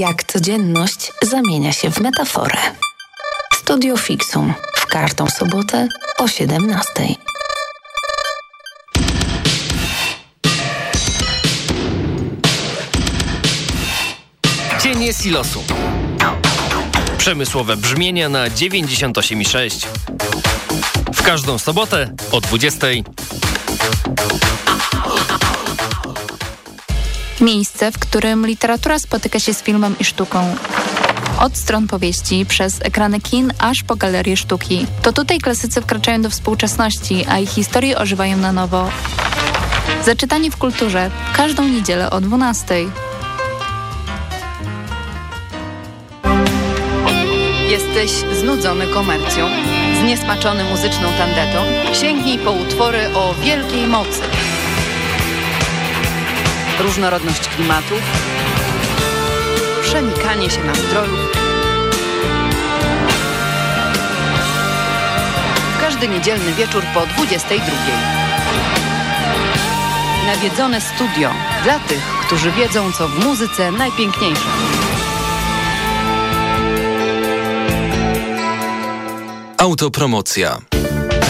Jak codzienność zamienia się w metaforę. Studio Fixum w każdą sobotę o 17. Cienie silosu. Przemysłowe brzmienia na 98,6. W każdą sobotę o 20. Miejsce, w którym literatura spotyka się z filmem i sztuką. Od stron powieści, przez ekrany kin, aż po galerie sztuki. To tutaj klasycy wkraczają do współczesności, a ich historie ożywają na nowo. Zaczytanie w kulturze każdą niedzielę o 12. Jesteś znudzony komercją? Zniesmaczony muzyczną tandetą? Sięgnij po utwory o wielkiej mocy. Różnorodność klimatów, przenikanie się nastrojów. Każdy niedzielny wieczór po 22. Nawiedzone studio dla tych, którzy wiedzą, co w muzyce najpiękniejsze. Autopromocja.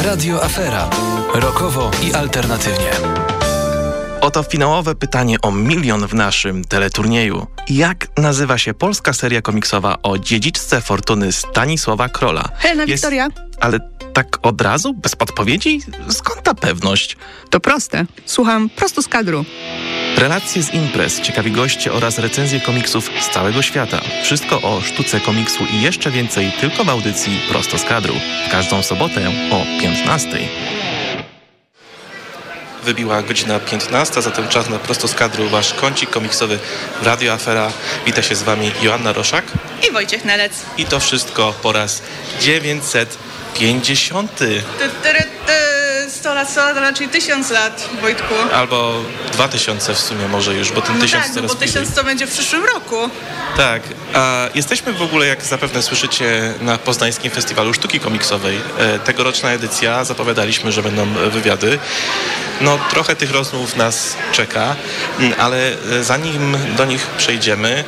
Radio Afera. Rokowo i alternatywnie. Oto finałowe pytanie o milion w naszym teleturnieju. Jak nazywa się polska seria komiksowa o dziedziczce fortuny Stanisława Krola? Helena Jest- Wiktoria. Ale tak od razu? Bez podpowiedzi? Skąd ta pewność? To proste. Słucham prosto z kadru. Relacje z imprez, ciekawi goście oraz recenzje komiksów z całego świata. Wszystko o sztuce komiksu i jeszcze więcej tylko w audycji Prosto z kadru. W każdą sobotę o 15. Wybiła godzina 15, zatem czas na Prosto z kadru, wasz kącik komiksowy Radio Afera. Wita się z wami Joanna Roszak. I Wojciech Nelec. I to wszystko po raz 950. 100 lat, 100 lat, raczej 1000 lat, Wojtku. Albo 2000 w sumie może już, bo ten No tysiąc tak, no coraz bo bliżej. 1000 to będzie w przyszłym roku. Tak, a jesteśmy w ogóle, jak zapewne słyszycie, na Poznańskim Festiwalu Sztuki Komiksowej. E, Tegoroczna edycja, zapowiadaliśmy, że będą wywiady. No, trochę tych rozmów nas czeka, ale e, zanim do nich przejdziemy,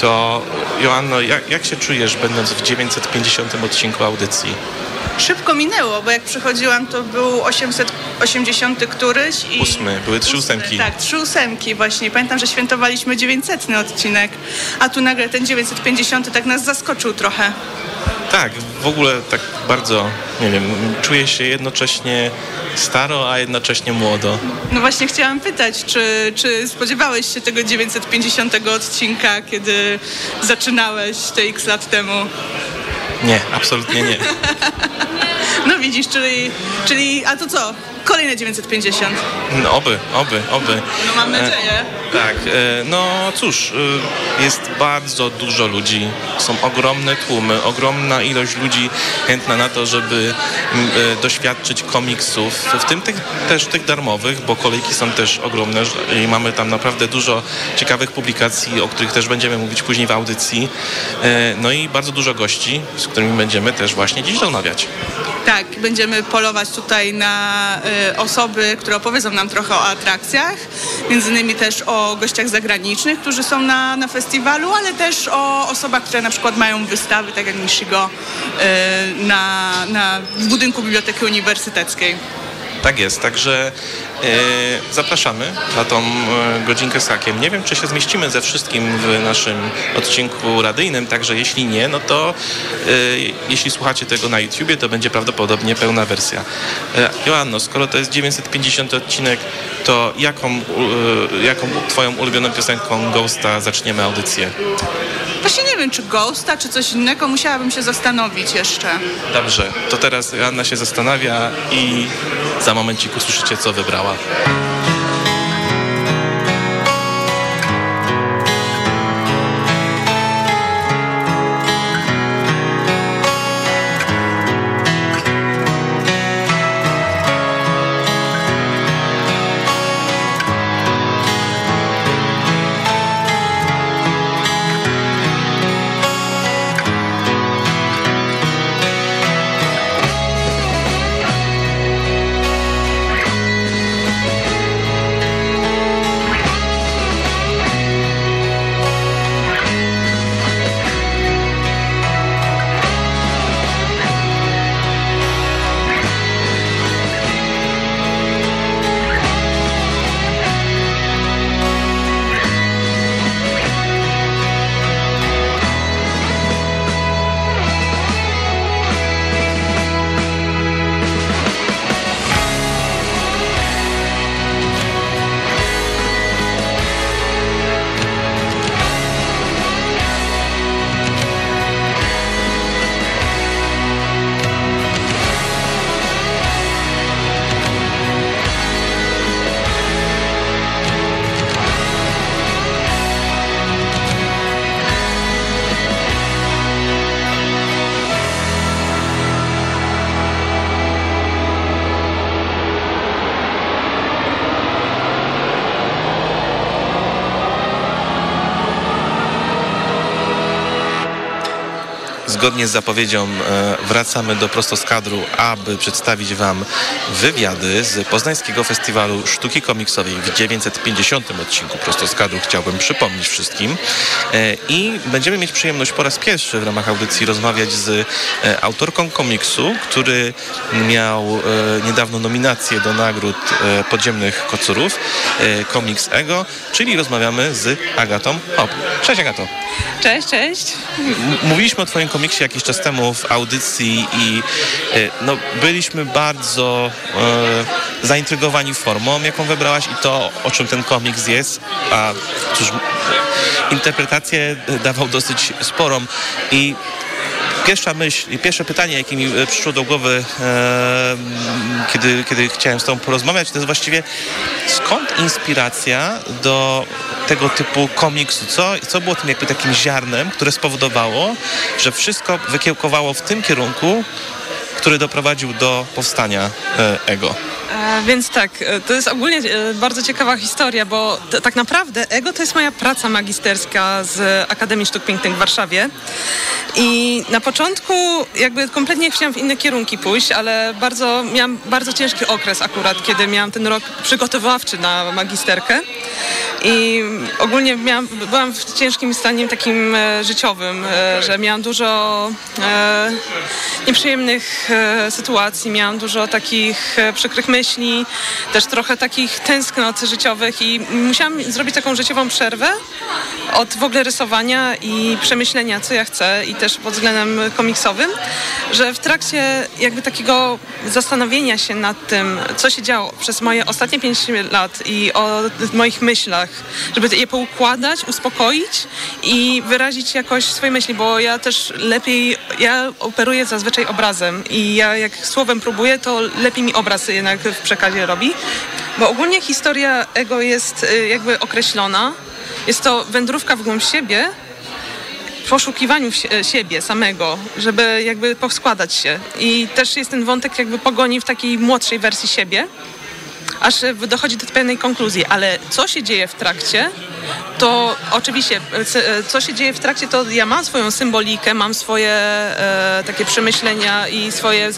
to Joanno, jak, jak się czujesz, będąc w 950 odcinku audycji? Szybko minęło, bo jak przychodziłam, to był 880 któryś i... Ósmy, były trzy ósemki. Tak, trzy ósemki właśnie. Pamiętam, że świętowaliśmy 900 odcinek, a tu nagle ten 950 tak nas zaskoczył trochę. Tak, w ogóle tak bardzo, nie wiem, czuję się jednocześnie staro, a jednocześnie młodo. No właśnie chciałam pytać, czy, czy spodziewałeś się tego 950 odcinka, kiedy zaczynałeś te x lat temu? Nie, absolutnie nie. No widzisz, czyli, czyli a to co? Kolejne 950. No, oby, oby, oby. No mam nadzieję. E, tak, e, no cóż, e, jest bardzo dużo ludzi, są ogromne tłumy, ogromna ilość ludzi chętna na to, żeby e, doświadczyć komiksów, w tym tych, też tych darmowych, bo kolejki są też ogromne i mamy tam naprawdę dużo ciekawych publikacji, o których też będziemy mówić później w audycji. E, no i bardzo dużo gości, z którymi będziemy też właśnie dziś rozmawiać. Tak, będziemy polować tutaj na osoby, które opowiedzą nam trochę o atrakcjach, między innymi też o gościach zagranicznych, którzy są na, na festiwalu, ale też o osobach, które na przykład mają wystawy, tak jak Nishigo, y, na, na, w budynku Biblioteki Uniwersyteckiej. Tak jest, także e, zapraszamy na tą e, godzinkę z hakiem. Nie wiem, czy się zmieścimy ze wszystkim w naszym odcinku radyjnym, także jeśli nie, no to e, jeśli słuchacie tego na YouTubie, to będzie prawdopodobnie pełna wersja. E, Joanno, skoro to jest 950 odcinek, to jaką, e, jaką twoją ulubioną piosenką Ghosta zaczniemy audycję? Właśnie nie wiem, czy Ghosta, czy coś innego, musiałabym się zastanowić jeszcze. Dobrze, to teraz Joanna się zastanawia i za momencik usłyszycie, co wybrała. Zgodnie z zapowiedzią e, wracamy do Prostoskadru, aby przedstawić Wam wywiady z Poznańskiego Festiwalu Sztuki Komiksowej w 950 odcinku Prostoskadru, chciałbym przypomnieć wszystkim. E, I będziemy mieć przyjemność po raz pierwszy w ramach audycji rozmawiać z e, autorką komiksu, który miał niedawno nominację do nagród podziemnych kocurów, komiks Ego, czyli rozmawiamy z Agatą Hop. Cześć Agato. Cześć, cześć. Mówiliśmy o Twoim komiksie jakiś czas temu w audycji i e, no, byliśmy bardzo e, zaintrygowani formą, jaką wybrałaś i to, o czym ten komiks jest, a cóż, interpretację dawał dosyć sporą i Pierwsza myśl i pierwsze pytanie, jakie mi e, przyszło do głowy, e, kiedy, kiedy chciałem z Tobą porozmawiać, to jest właściwie skąd inspiracja do tego typu komiksu? Co, co było tym jakby takim ziarnem, które spowodowało, że wszystko wykiełkowało w tym kierunku, który doprowadził do powstania e, Ego? E, więc tak, e, to jest ogólnie e, bardzo ciekawa historia, bo tak naprawdę Ego to jest moja praca magisterska z Akademii Sztuk Pięknych w Warszawie. I na początku jakby kompletnie chciałam w inne kierunki pójść, ale bardzo miałam bardzo ciężki okres akurat, kiedy miałam ten rok przygotowawczy na magisterkę. I ogólnie miałam, byłam w ciężkim stanie takim e, życiowym, e, że miałam dużo e, nieprzyjemnych e, sytuacji, miałam dużo takich e, przykrych myśli, też trochę takich tęsknot życiowych i musiałam zrobić taką życiową przerwę od w ogóle rysowania i przemyślenia, co ja chcę i też pod względem komiksowym, że w trakcie jakby takiego zastanowienia się nad tym, co się działo przez moje ostatnie 5 lat i o moich myślach, żeby je poukładać, uspokoić i wyrazić jakoś swoje myśli, bo ja też lepiej, ja operuję zazwyczaj obrazem i ja jak słowem próbuję, to lepiej mi obraz jednak w przekazie robi, bo ogólnie historia ego jest y, jakby określona, jest to wędrówka w głąb siebie, poszukiwaniu siebie samego, żeby jakby poskładać się. I też jest ten wątek jakby pogoni w takiej młodszej wersji siebie aż dochodzi do pewnej konkluzji. Ale co się dzieje w trakcie, to oczywiście, co się dzieje w trakcie, to ja mam swoją symbolikę, mam swoje e, takie przemyślenia i swoje e,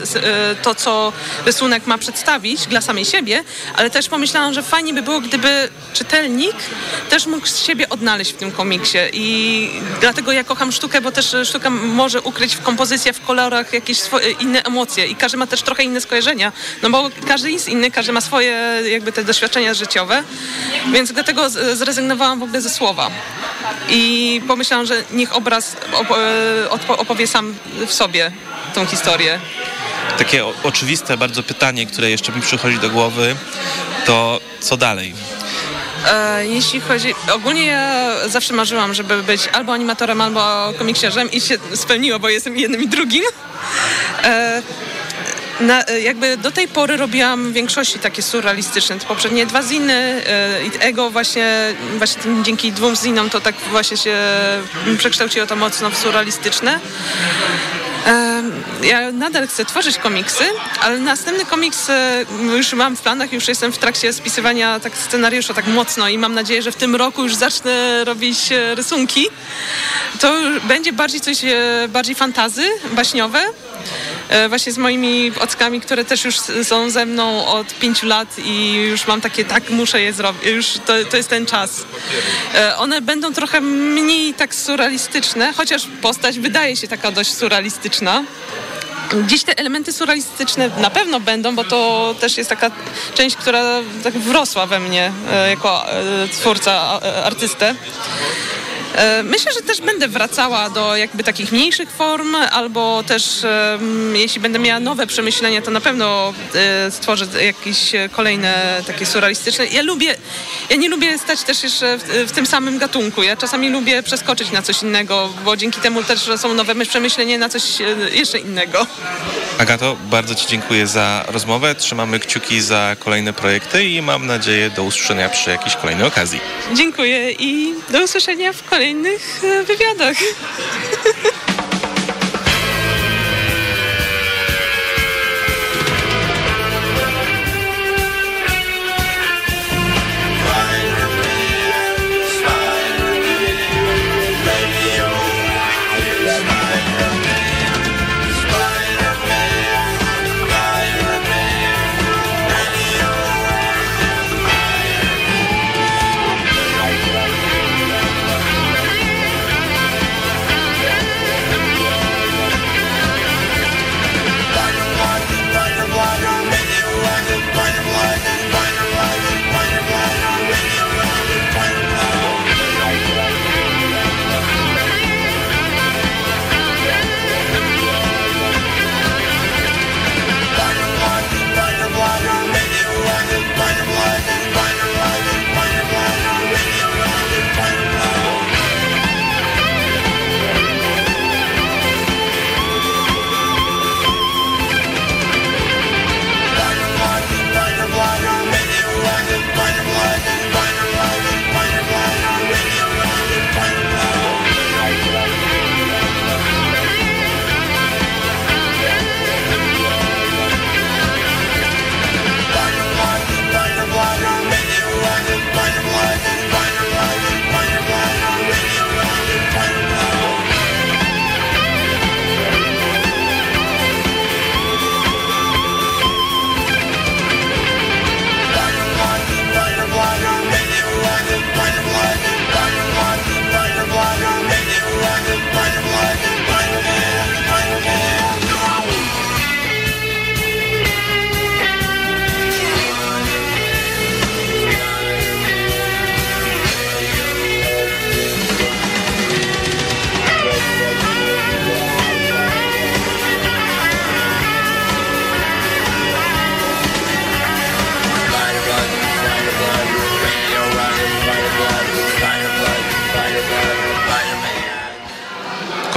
to, co rysunek ma przedstawić dla samej siebie, ale też pomyślałam, że fajnie by było, gdyby czytelnik też mógł siebie odnaleźć w tym komiksie i dlatego ja kocham sztukę, bo też sztuka może ukryć w kompozycjach, w kolorach jakieś inne emocje i każdy ma też trochę inne skojarzenia, no bo każdy jest inny, każdy ma swoje jakby te doświadczenia życiowe, więc dlatego zrezygnowałam w ogóle ze słowa. I pomyślałam, że niech obraz e, opowie sam w sobie tą historię. Takie oczywiste bardzo pytanie, które jeszcze mi przychodzi do głowy, to co dalej? E, jeśli chodzi, ogólnie ja zawsze marzyłam, żeby być albo animatorem, albo komiksiarzem i się spełniło, bo jestem jednym i drugim. Na, e, jakby do tej pory robiłam w większości takie surrealistyczne. Te poprzednie dwa ziny e, i Ego właśnie, właśnie dzięki dwóm zinom to tak właśnie się przekształciło to mocno w surrealistyczne. Ja nadal chcę tworzyć komiksy, ale następny komiks e, już mam w planach, już jestem w trakcie spisywania tak scenariusza tak mocno i mam nadzieję, że w tym roku już zacznę robić rysunki. To będzie bardziej coś bardziej fantazy, baśniowe. E, właśnie z moimi ockami, które też już są ze mną od pięciu lat i już mam takie, tak, muszę je zrobić, już to, to jest ten czas. E, one będą trochę mniej tak surrealistyczne, chociaż postać wydaje się taka dość surrealistyczna. Dziś te elementy surrealistyczne na pewno będą, bo to też jest taka część, która tak wrosła we mnie e, jako twórca, artystę. E, myślę, że też będę wracała do jakby takich mniejszych form, albo też jeśli będę miała nowe przemyślenia, to na pewno e, stworzę jakieś kolejne takie surrealistyczne. Ja lubię, ja nie lubię stać też jeszcze w, tym samym gatunku. Ja czasami lubię przeskoczyć na coś innego, bo dzięki temu też są nowe przemyślenia na coś e, jeszcze innego. Agato, bardzo Ci dziękuję za rozmowę. Trzymamy kciuki za kolejne projekty i mam nadzieję do usłyszenia przy jakiejś kolejnej okazji. Dziękuję i do usłyszenia w kolejnej kolejnych e, wywiadach.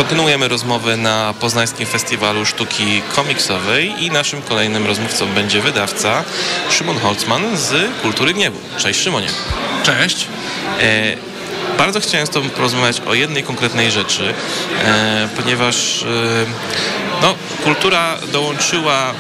Kontynuujemy rozmowy na Poznańskim Festiwalu Sztuki Komiksowej i naszym kolejnym rozmówcą będzie wydawca Szymon Holzman z Kultury Gniewu. Cześć Szymonie. Cześć. E, bardzo chciałem z Tobą porozmawiać o jednej konkretnej rzeczy, e, ponieważ e, no, kultura dołączyła m,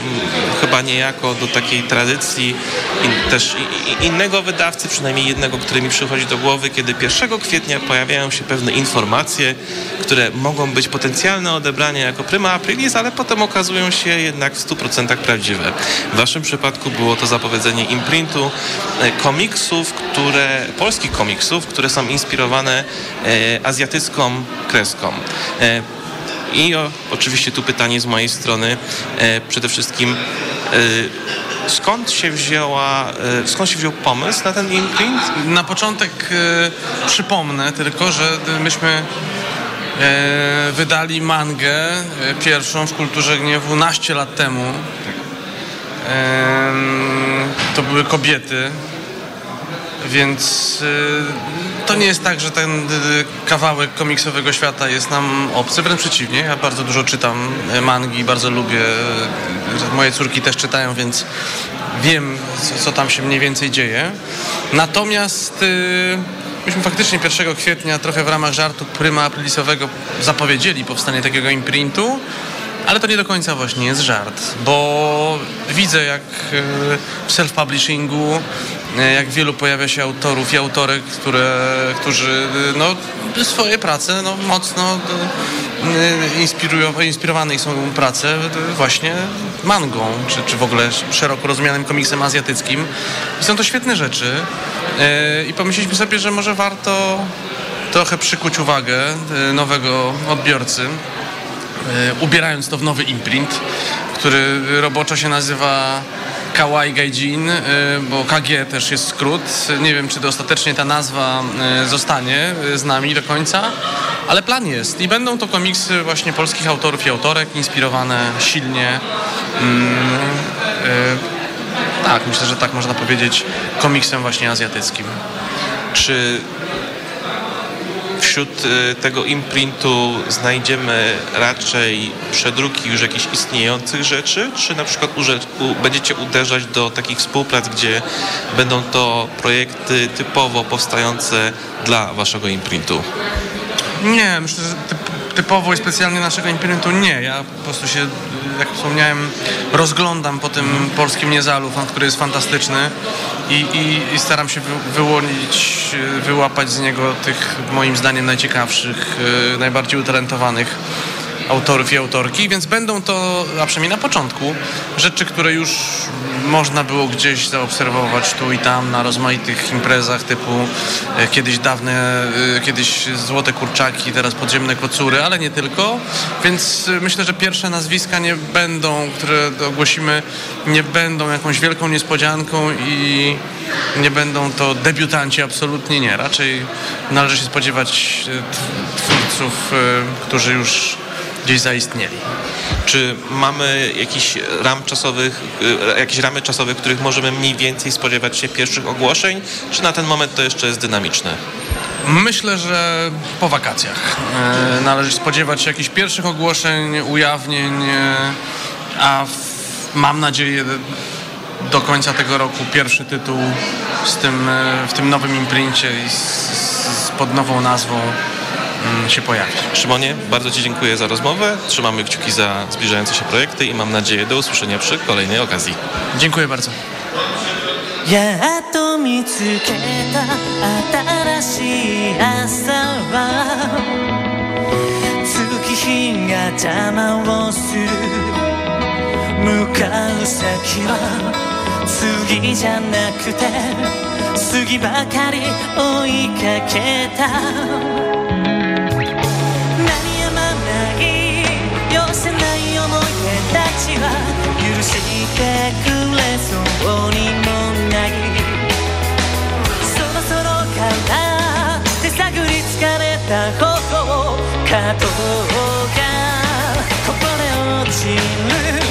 chyba niejako do takiej tradycji in, też innego wydawcy, przynajmniej jednego, który mi przychodzi do głowy, kiedy 1 kwietnia pojawiają się pewne informacje, które mogą być potencjalne odebrania jako prima aprilis, ale potem okazują się jednak w 100% prawdziwe. W Waszym przypadku było to zapowiedzenie imprintu e, komiksów, które, polskich komiksów, które są inspirowane e, azjatycką kreską. E, i o, oczywiście tu pytanie z mojej strony. E, przede wszystkim e, skąd się wzięła, e, skąd się wziął pomysł na ten imprint? Na początek e, przypomnę tylko, że myśmy e, wydali mangę e, pierwszą w Kulturze Gniewu naście lat temu. E, to były kobiety, więc to nie jest tak, że ten e, kawałek komiksowego świata jest nam obcy, wręcz przeciwnie. Ja bardzo dużo czytam mangi, bardzo lubię. e, Moje córki też czytają, więc wiem, co, tam się mniej więcej dzieje. Natomiast e, myśmy faktycznie 1 kwietnia trochę w ramach żartu pryma aprilisowego zapowiedzieli powstanie takiego imprintu. Ale to nie do końca właśnie jest żart, bo widzę jak e, w self-publishingu, e, jak wielu pojawia się autorów i autorek, które, którzy e, no, swoje prace no, mocno inspirują, inspirowane są prace właśnie mangą, czy, czy w ogóle szeroko rozumianym komiksem azjatyckim. I są to świetne rzeczy i pomyśleliśmy sobie, że może warto trochę przykuć uwagę nowego odbiorcy ubierając to w nowy imprint, który roboczo się nazywa Kawaii Gaijin, e, bo KG też jest skrót. Nie wiem, czy to ostatecznie ta nazwa e, zostanie e, z nami do końca, ale plan jest. I będą to komiksy właśnie polskich autorów i autorek, inspirowane silnie. mm, e, tak, myślę, że tak można powiedzieć, komiksem właśnie azjatyckim. Czy wśród e, tego imprintu znajdziemy raczej przedruki już jakichś istniejących rzeczy, czy na przykład będziecie uderzać do takich współprac, gdzie będą to projekty typowo powstające dla waszego imprintu? Nie, myślę, że typowo i specjalnie naszego imprintu nie. Ja po prostu się, jak wspomniałem, rozglądam po tym polskim Niezalu, który jest fantastyczny i, i, i staram się wy, wyłonić, wyłapać z niego tych moim zdaniem najciekawszych, e, najbardziej utalentowanych autorów i autorki, więc będą to, a przynajmniej na początku, rzeczy, które już można było gdzieś zaobserwować tu i tam na rozmaitych imprezach typu e, kiedyś dawne, e, kiedyś złote kurczaki, teraz podziemne kocury, ale nie tylko, więc e, myślę, że pierwsze nazwiska nie będą, które ogłosimy, nie będą jakąś wielką niespodzianką i nie będą to debiutanci, absolutnie nie. Raczej należy się spodziewać tw- twórców, którzy już gdzieś zaistnieli. Czy mamy jakiś ram czasowych, y, jakieś ramy czasowe, których możemy mniej więcej spodziewać się pierwszych ogłoszeń, czy na ten moment to jeszcze jest dynamiczne? Myślę, że po wakacjach e, należy spodziewać się jakichś pierwszych ogłoszeń, ujawnień, e, a w, mam nadzieję do końca tego roku pierwszy tytuł z tym, e, w tym nowym imprincie i z, z, pod nową nazwą się pojawi. Szymonie, bardzo Ci dziękuję za rozmowę. Trzymamy kciuki za zbliżające się projekty i mam nadzieję do usłyszenia przy kolejnej okazji. Dziękuję bardzo. やっと見つけた新しい朝は月日が邪魔をする向かう先は次じゃなくて次ばかり追いかけた してくれそうにもないそろそろから手探り疲れた頬加藤がこぼれ落ちる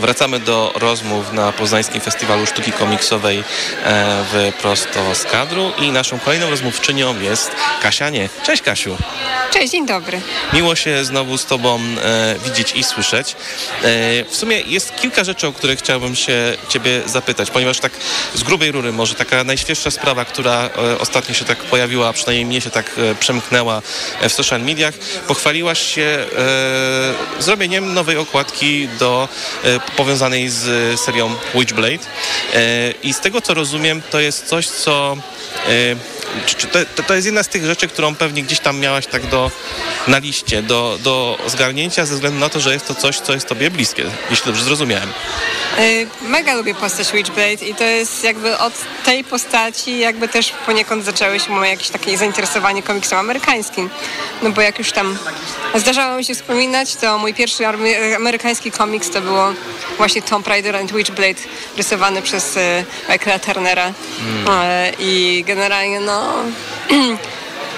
Wracamy do rozmów na Poznańskim Festiwalu Sztuki Komiksowej e, w Prosto z kadru i naszą kolejną rozmówczynią jest Kasia Nie. Cześć Kasiu. Cześć, dzień dobry. Miło się znowu z Tobą e, widzieć i słyszeć. E, w sumie jest kilka rzeczy, o które chciałbym się Ciebie zapytać, ponieważ tak z grubej rury może taka najświeższa sprawa, która e, ostatnio się tak pojawiła, a przynajmniej mnie się tak e, przemknęła e, w social mediach, pochwaliłaś się e, zrobieniem nowej okładki do powiązanej z serią Witchblade i z tego co rozumiem, to jest coś, co czy, czy to, to- jest jedna z tych rzeczy, którą pewnie gdzieś tam miałaś tak do, na liście, do, do zgarnięcia ze względu na to, że jest to coś, co jest tobie bliskie, jeśli dobrze zrozumiałem. Y, Mega lubię postać Witchblade i to jest jakby od tej postaci jakby też poniekąd zaczęło się moje jakieś takie zainteresowanie komiksem amerykańskim. No bo jak już tam zdarzało mi się wspominać, to mój pierwszy amerykański komiks to było właśnie Tomb Raider and Witchblade rysowany przez y, Michaela Turnera E, i generalnie no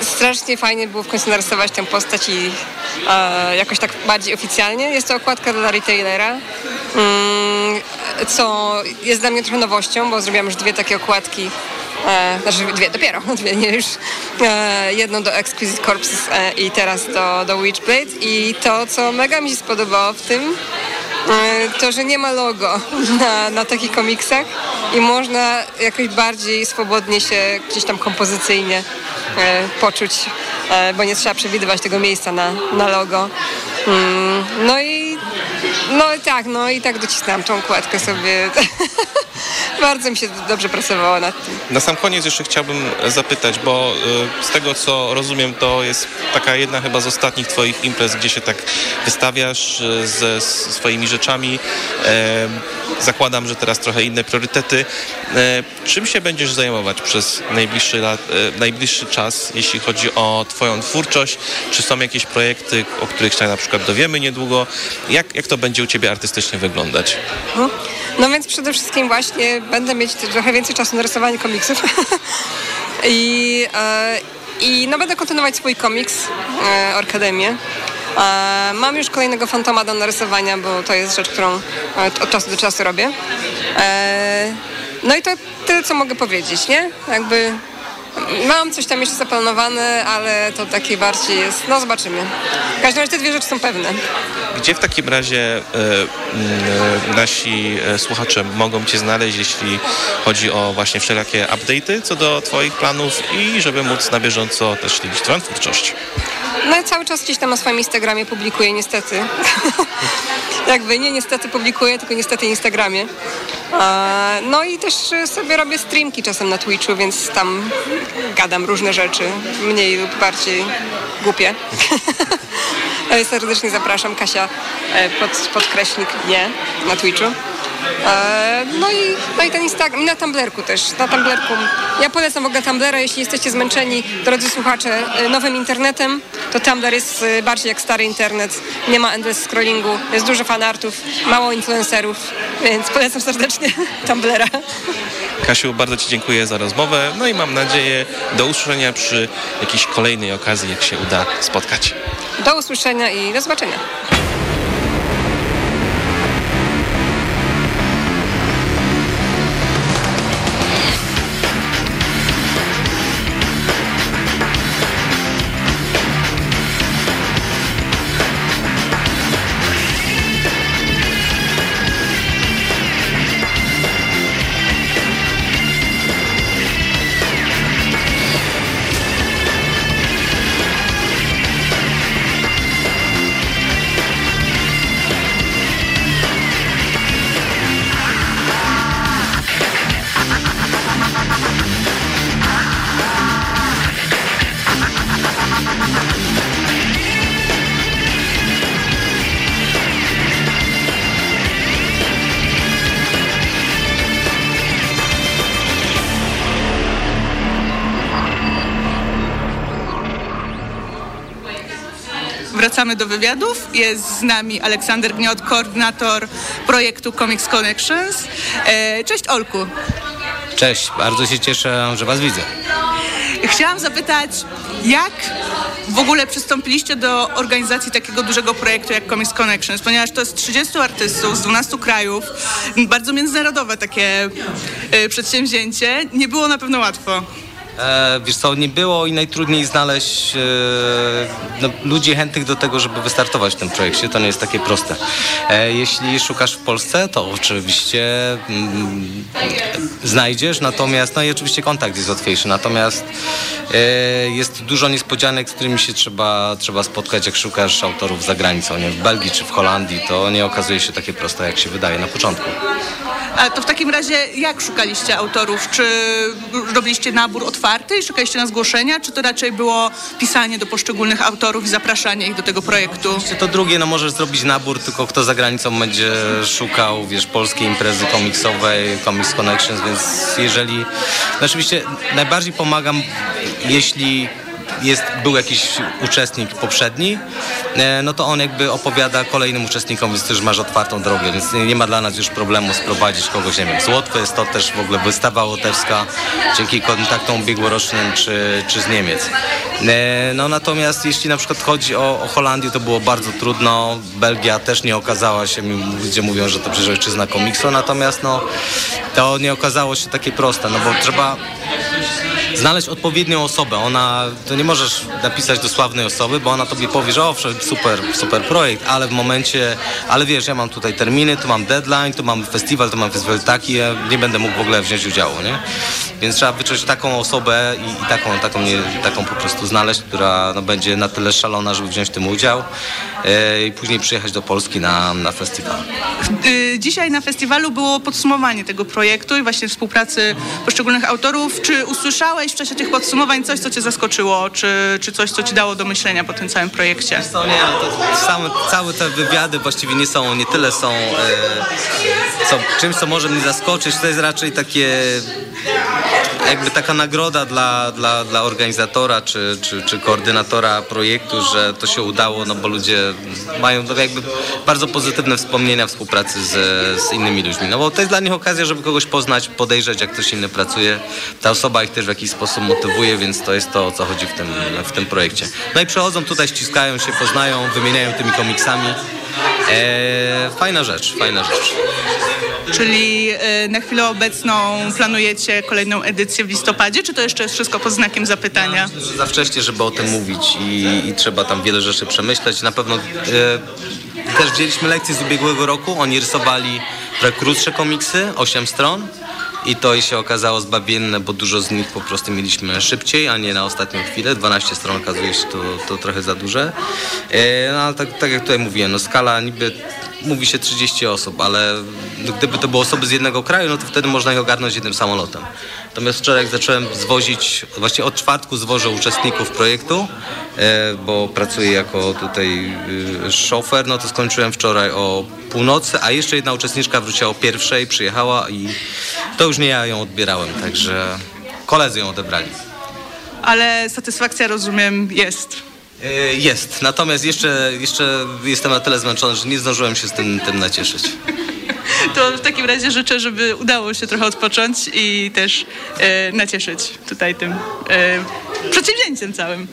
strasznie fajnie było w końcu narysować tę postać i e, jakoś tak bardziej oficjalnie. Jest to okładka dla Retailera, mm, co jest dla mnie trochę nowością, bo zrobiłam już dwie takie okładki. E, znaczy dwie, dopiero dwie, nie już. E, jedną do Exquisite Corpses e, i teraz do, do Witchblade. I to, co mega mi się spodobało w tym, to, że nie ma logo na, na takich komiksach i można jakoś bardziej swobodnie się gdzieś tam kompozycyjnie e, poczuć, e, bo nie trzeba przewidywać tego miejsca na, na logo. Mm, no i no tak, no i tak docisnęłam tą kładkę sobie. Bardzo mi się dobrze pracowało nad tym. Na sam koniec jeszcze chciałbym zapytać, bo y, z tego co rozumiem, to jest taka jedna chyba z ostatnich Twoich imprez, gdzie się tak wystawiasz y, ze swoimi rzeczami. Zakładam, że teraz trochę inne priorytety. E, czym się będziesz zajmować przez najbliższy, lat, e, najbliższy czas, jeśli chodzi o Twoją twórczość? Czy są jakieś projekty, o których się na przykład dowiemy niedługo? Jak, jak to będzie u Ciebie artystycznie wyglądać? Mhm. No więc przede wszystkim właśnie będę mieć trochę więcej czasu na rysowanie komiksów. I, e, I no będę kontynuować swój komiks, e, Orkademię. E, mam już kolejnego fantoma do narysowania, bo to jest rzecz, którą e, od czasu do czasu robię. E, no i to tyle, co mogę powiedzieć, nie? Jakby mam coś tam jeszcze zaplanowane, ale to takie bardziej jest, no zobaczymy. W każdym razie te dwie rzeczy są pewne. Gdzie w takim razie e, mm, nasi e, słuchacze mogą Cię znaleźć, jeśli chodzi o właśnie wszelakie update'y co do Twoich planów i żeby móc na bieżąco też śledzić Twoją twórczość? No i cały czas gdzieś tam na swoim Instagramie publikuję niestety. Jakby nie niestety publikuję, tylko niestety Instagramie. No i też sobie robię streamki czasem na Twitchu, więc tam gadam różne rzeczy, mniej lub bardziej głupie. Serdecznie zapraszam, Kasia e, pod, podkreśnik nie na Twitchu. E, No i, no i ten Instagram, na Tumblrku też, na Tumblrku. Ja polecam w ogóle Tumblera, jeśli jesteście zmęczeni, drodzy słuchacze, e, nowym internetem, to Tumblr jest e, bardziej jak stary internet, nie ma endless scrollingu, jest dużo fanartów, mało influencerów, więc polecam serdecznie Tumblera. Kasiu, bardzo Ci dziękuję za rozmowę, no i mam nadzieję do usłyszenia przy jakiejś kolejnej okazji, jak się uda spotkać. Do usłyszenia i do zobaczenia. Wracamy do wywiadów. Jest z nami Aleksander Gniot, koordynator projektu Comics Connections. E, Cześć Olku. Cześć, bardzo się cieszę, że Was widzę. Chciałam zapytać, jak w ogóle przystąpiliście do organizacji takiego dużego projektu jak Comics Connections, ponieważ to jest 30 artystów z 12 krajów, bardzo międzynarodowe takie y, przedsięwzięcie. Nie było na pewno łatwo. E, wiesz co, nie było i najtrudniej znaleźć e, no, ludzi chętnych do tego, żeby wystartować w tym projekcie. To nie jest takie proste. E, jeśli szukasz w Polsce, to oczywiście mm, znajdziesz, natomiast, no i oczywiście kontakt jest łatwiejszy, natomiast e, jest dużo niespodzianek, z którymi się trzeba, trzeba spotkać, jak szukasz autorów za granicą, nie? w Belgii czy w Holandii, to nie okazuje się takie proste, jak się wydaje na początku. A to w takim razie jak szukaliście autorów? Czy robiliście nabór otwarty i szukaliście na zgłoszenia, czy to raczej było pisanie do poszczególnych autorów i zapraszanie ich do tego projektu? To drugie, no możesz zrobić nabór, tylko kto za granicą będzie szukał, wiesz, polskiej imprezy komiksowej, Comics Connections, więc jeżeli... No oczywiście najbardziej pomagam, jeśli jest, był jakiś uczestnik poprzedni, e, no to on jakby opowiada kolejnym uczestnikom, więc też masz otwartą drogę, więc nie ma dla nas już problemu sprowadzić kogoś, nie wiem, z Łotwy jest to też w ogóle wystawa łotewska dzięki kontaktom ubiegłorocznym czy, czy z Niemiec. E, no natomiast jeśli na przykład chodzi o, o Holandię, to było bardzo trudno, Belgia też nie okazała się, gdzie mówią, że to przecież ojczyzna komiksu, natomiast no to nie okazało się takie proste, no bo trzeba znaleźć odpowiednią osobę. Ona, to nie możesz napisać do sławnej osoby, bo ona tobie powie, że owszem, super, super projekt, ale w momencie, ale wiesz, ja mam tutaj terminy, tu mam deadline, tu mam festiwal, tu mam festiwal taki, ja nie będę mógł w ogóle wziąć udziału, nie? Więc trzeba wyczuć taką osobę i, i taką, taką, nie, taką po prostu znaleźć, która no, będzie na tyle szalona, żeby wziąć w tym udział e, i później przyjechać do Polski na, na festiwal. Y, Dzisiaj na festiwalu było podsumowanie tego projektu i właśnie współpracy poszczególnych autorów. Czy usłyszałeś w czasie tych podsumowań coś, co cię zaskoczyło, czy, czy coś, co ci dało do myślenia po tym całym projekcie? Nie, no to całe te wywiady właściwie nie są, nie tyle są e, co, czymś, co może mnie zaskoczyć. To jest raczej takie jakby taka nagroda dla, dla, dla organizatora czy, czy, czy koordynatora projektu, że to się udało, no bo ludzie mają jakby bardzo pozytywne wspomnienia współpracy z, z innymi ludźmi. No bo to jest dla nich okazja, żeby kogoś poznać, podejrzeć, jak ktoś inny pracuje. Ta osoba ich też w jakiś sposób motywuje, więc to jest to, o co chodzi w tym, w tym projekcie. No i przychodzą tutaj, ściskają się, poznają, wymieniają tymi komiksami. E, fajna rzecz, fajna rzecz. Czyli y, na chwilę obecną planujecie kolejną edycję w listopadzie, czy to jeszcze jest wszystko pod znakiem zapytania? Myślę, że za wcześnie, żeby o tym mówić i, i trzeba tam wiele rzeczy przemyśleć. Na pewno e, też wzięliśmy lekcje z ubiegłego roku. Oni rysowali trochę krótsze komiksy, 8 stron. I to się okazało zbawienne, bo dużo z nich po prostu mieliśmy szybciej, a nie na ostatnią chwilę. 12 stron okazuje się to, to trochę za duże. E, no ale tak, tak jak tutaj mówiłem, no skala niby mówi się 30 osób, ale gdyby to były osoby z jednego kraju, no to wtedy można je ogarnąć jednym samolotem. Natomiast wczoraj jak zacząłem zwozić, właśnie od czwartku zwożę uczestników projektu, e, bo pracuję jako tutaj e, szofer, no to skończyłem wczoraj o północy, a jeszcze jedna uczestniczka wróciła o pierwszej, przyjechała i to już nie ja ją odbierałem, także koledzy ją odebrali. Ale satysfakcja, rozumiem, jest. E, Jest, natomiast jeszcze, jeszcze jestem na tyle zmęczony, że nie zdążyłem się z tym, tym nacieszyć. To w takim razie życzę, żeby udało się trochę odpocząć i też e, nacieszyć tutaj tym e, przedsięwzięciem całym.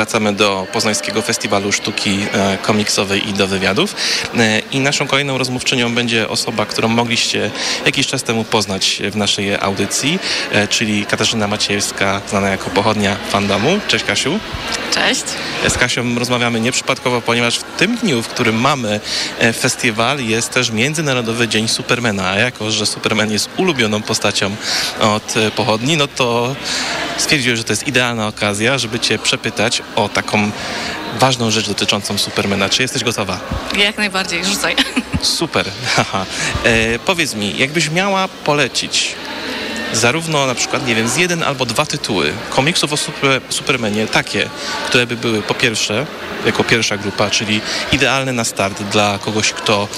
Wracamy do Poznańskiego Festiwalu Sztuki e, Komiksowej i do wywiadów. E, I naszą kolejną rozmówczynią będzie osoba, którą mogliście jakiś czas temu poznać w naszej audycji, e, czyli Katarzyna Maciejewska, znana jako pochodnia fandomu. Cześć Kasiu. Cześć. Z Kasią rozmawiamy nieprzypadkowo, ponieważ w tym dniu, w którym mamy festiwal, jest też Międzynarodowy Dzień Supermana. A jako, że Superman jest ulubioną postacią od pochodni, no to stwierdziłem, że to jest idealna okazja, żeby Cię przepytać o taką ważną rzecz dotyczącą Supermana. Czy jesteś gotowa? Jak najbardziej, rzucaj. Super. E, powiedz mi, jakbyś miała polecić zarówno na przykład, nie wiem, z jeden albo dwa tytuły komiksów o super, Supermanie, takie, które by były po pierwsze, jako pierwsza grupa, czyli idealne na start dla kogoś, kto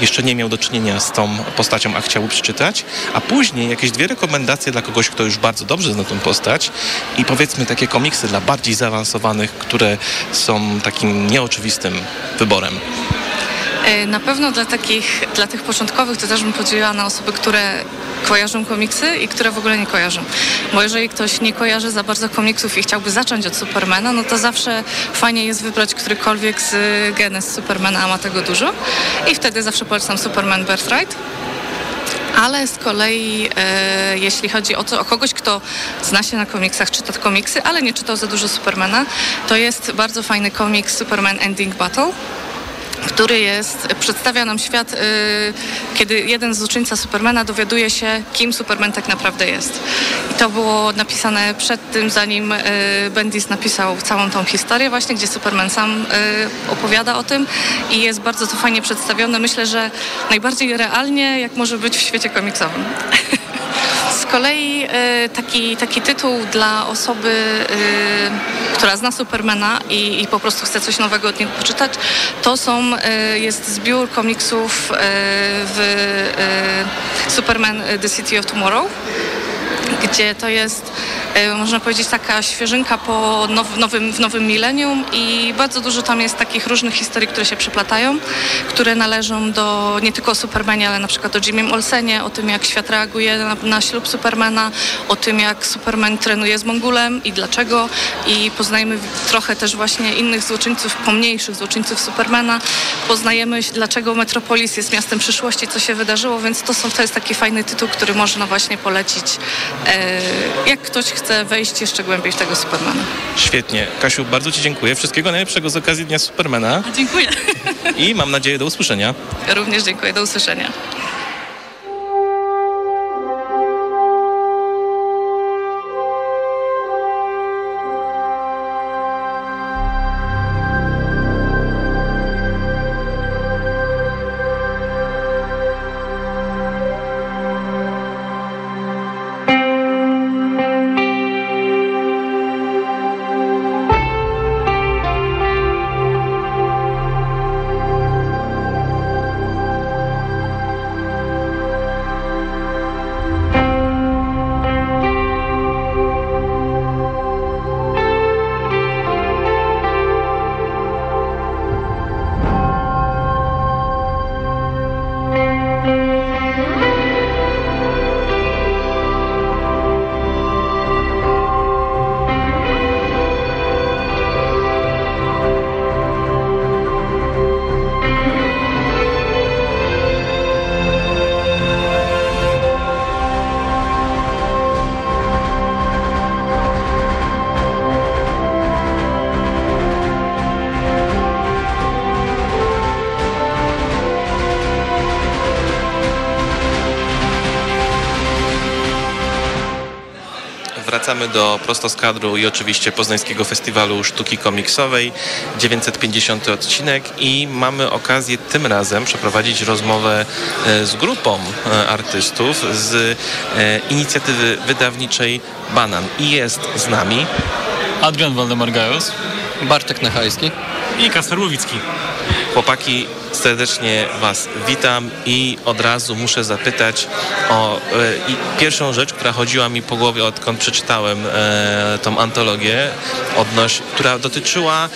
jeszcze nie miał do czynienia z tą postacią, a chciałby przeczytać, a później jakieś dwie rekomendacje dla kogoś, kto już bardzo dobrze zna tą postać i powiedzmy takie komiksy dla bardziej zaawansowanych, które są takim nieoczywistym wyborem. E, Na pewno dla takich, dla tych początkowych to też bym podzieliła na osoby, które kojarzą komiksy i które w ogóle nie kojarzą. Bo jeżeli ktoś nie kojarzy za bardzo komiksów i chciałby zacząć od Supermana, no to zawsze fajnie jest wybrać którykolwiek z genes Supermana, a ma tego dużo. I wtedy zawsze polecam Superman Birthright. Ale z kolei, e, jeśli chodzi o, to, o kogoś, kto zna się na komiksach, czyta komiksy, ale nie czytał za dużo Supermana, to jest bardzo fajny komiks Superman Ending Battle który jest, przedstawia nam świat, y, kiedy jeden z uczyńca Supermana dowiaduje się, kim Superman tak naprawdę jest. I to było napisane przed tym, zanim y, Bendis napisał całą tą historię właśnie, gdzie Superman sam y, opowiada o tym i jest bardzo to fajnie przedstawione. Myślę, że najbardziej realnie, jak może być w świecie komiksowym. Kolei y, taki, taki tytuł dla osoby, y, która zna Supermana i, i po prostu chce coś nowego od niego poczytać, to są, y, jest zbiór komiksów w Superman The City of Tomorrow gdzie to jest, y, można powiedzieć, taka świeżynka po now, nowym, w nowym milenium i bardzo dużo tam jest takich różnych historii, które się przeplatają, które należą do nie tylko o Supermanie, ale na przykład o Jimie Olsenie, o tym jak świat reaguje na, na ślub Supermana, o tym jak Superman trenuje z Mongulem i dlaczego. I poznajemy trochę też właśnie innych złoczyńców, pomniejszych złoczyńców Supermana, poznajemy dlaczego Metropolis jest miastem przyszłości, co się wydarzyło, więc to, są, to jest taki fajny tytuł, który można właśnie polecić e, jak ktoś chce wejść jeszcze głębiej w tego Supermana. Świetnie. Kasiu, bardzo Ci dziękuję. Wszystkiego najlepszego z okazji Dnia Supermana Dziękuję. i mam nadzieję do usłyszenia. Również dziękuję. Do usłyszenia. Wracamy do Prosto z kadru i oczywiście Poznańskiego Festiwalu Sztuki Komiksowej, 950 odcinek i mamy okazję tym razem przeprowadzić rozmowę e, z grupą e, artystów z e, inicjatywy wydawniczej Banan. I jest z nami Adrian Waldemar Gajos, Bartek Nachajski i Kasper Łowicki. Chłopaki, serdecznie Was witam i od razu muszę zapytać o e, pierwszą rzecz, która chodziła mi po głowie, odkąd przeczytałem e, tą antologię, odnoś, która dotyczyła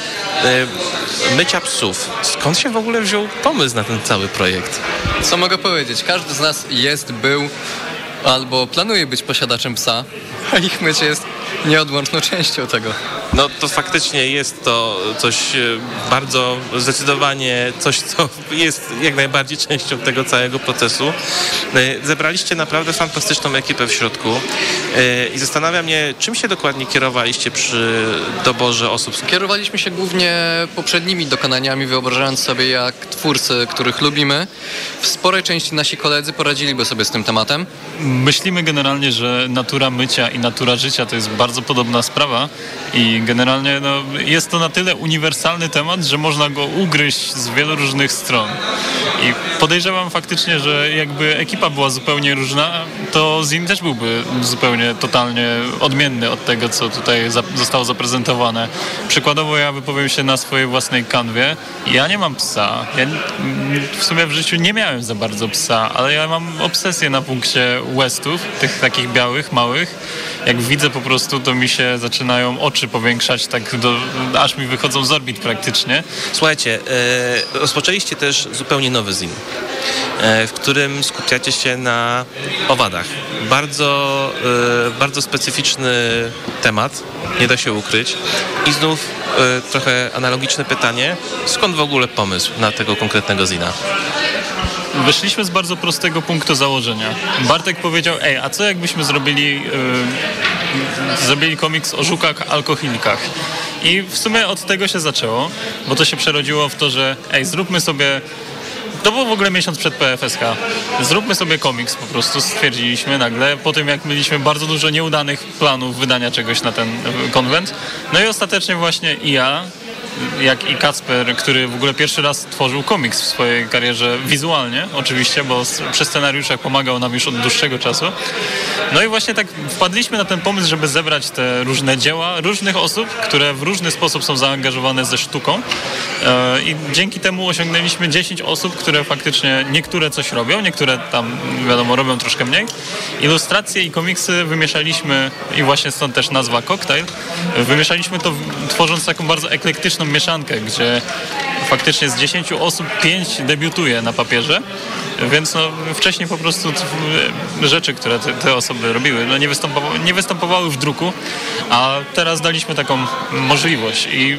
e, mycia psów. Skąd się w ogóle wziął pomysł na ten cały projekt? Co mogę powiedzieć? Każdy z nas jest, był albo planuje być posiadaczem psa, a ich mycie jest nieodłączną częścią tego. No to faktycznie jest to coś e, bardzo zdecydowanie coś, co jest jak najbardziej częścią tego całego procesu. E, Zebraliście naprawdę fantastyczną ekipę w środku e, i zastanawia mnie, czym się dokładnie kierowaliście przy doborze osób? Kierowaliśmy się głównie poprzednimi dokonaniami, wyobrażając sobie, jak twórcy, których lubimy, w sporej części nasi koledzy poradziliby sobie z tym tematem. Myślimy generalnie, że natura mycia i natura życia to jest bardzo podobna sprawa i generalnie no, jest to na tyle uniwersalny temat, że można go ugryźć z wielu różnych stron. I podejrzewam faktycznie, że jakby ekipa była zupełnie różna, to Zin też byłby zupełnie, totalnie odmienny od tego, co tutaj za zostało zaprezentowane. Przykładowo ja wypowiem się na swojej własnej kanwie. Ja nie mam psa. Ja w sumie w życiu nie miałem za bardzo psa, ale ja mam obsesję na punkcie westów, tych takich białych, małych. Jak widzę po prostu, to mi się zaczynają oczy powiększać, tak do, aż mi wychodzą z orbit praktycznie. Słuchajcie, e, rozpoczęliście też zupełnie nowy zin, w którym skupiacie się na owadach. Bardzo, e, bardzo specyficzny temat, nie da się ukryć. I znów e, trochę analogiczne pytanie, skąd w ogóle pomysł na tego konkretnego zina? Wyszliśmy z bardzo prostego punktu założenia. Bartek powiedział, ej, a co jakbyśmy zrobili, yy, zrobili komiks o żukach alkoholikach? I w sumie od tego się zaczęło, bo to się przerodziło w to, że ej, zróbmy sobie to był w ogóle miesiąc przed PFSK. Zróbmy sobie komiks po prostu, stwierdziliśmy nagle, po tym jak mieliśmy bardzo dużo nieudanych planów wydania czegoś na ten konwent. No i ostatecznie właśnie i ja, jak i Kacper, który w ogóle pierwszy raz tworzył komiks w swojej karierze wizualnie, oczywiście, bo przy scenariuszach pomagał nam już od dłuższego czasu. No i właśnie tak wpadliśmy na ten pomysł, żeby zebrać te różne dzieła różnych osób, które w różny sposób są zaangażowane ze sztuką e, i dzięki temu osiągnęliśmy 10 osób, które faktycznie niektóre coś robią, niektóre tam wiadomo robią troszkę mniej. Ilustracje i komiksy wymieszaliśmy i właśnie stąd też nazwa Cocktail. Wymieszaliśmy to tworząc taką bardzo eklektyczną mieszankę, gdzie faktycznie z 10 osób 5 debiutuje na papierze, więc no, wcześniej po prostu rzeczy, które te, te osoby robiły, no, nie, występowały, nie występowały w druku, a teraz daliśmy taką możliwość. I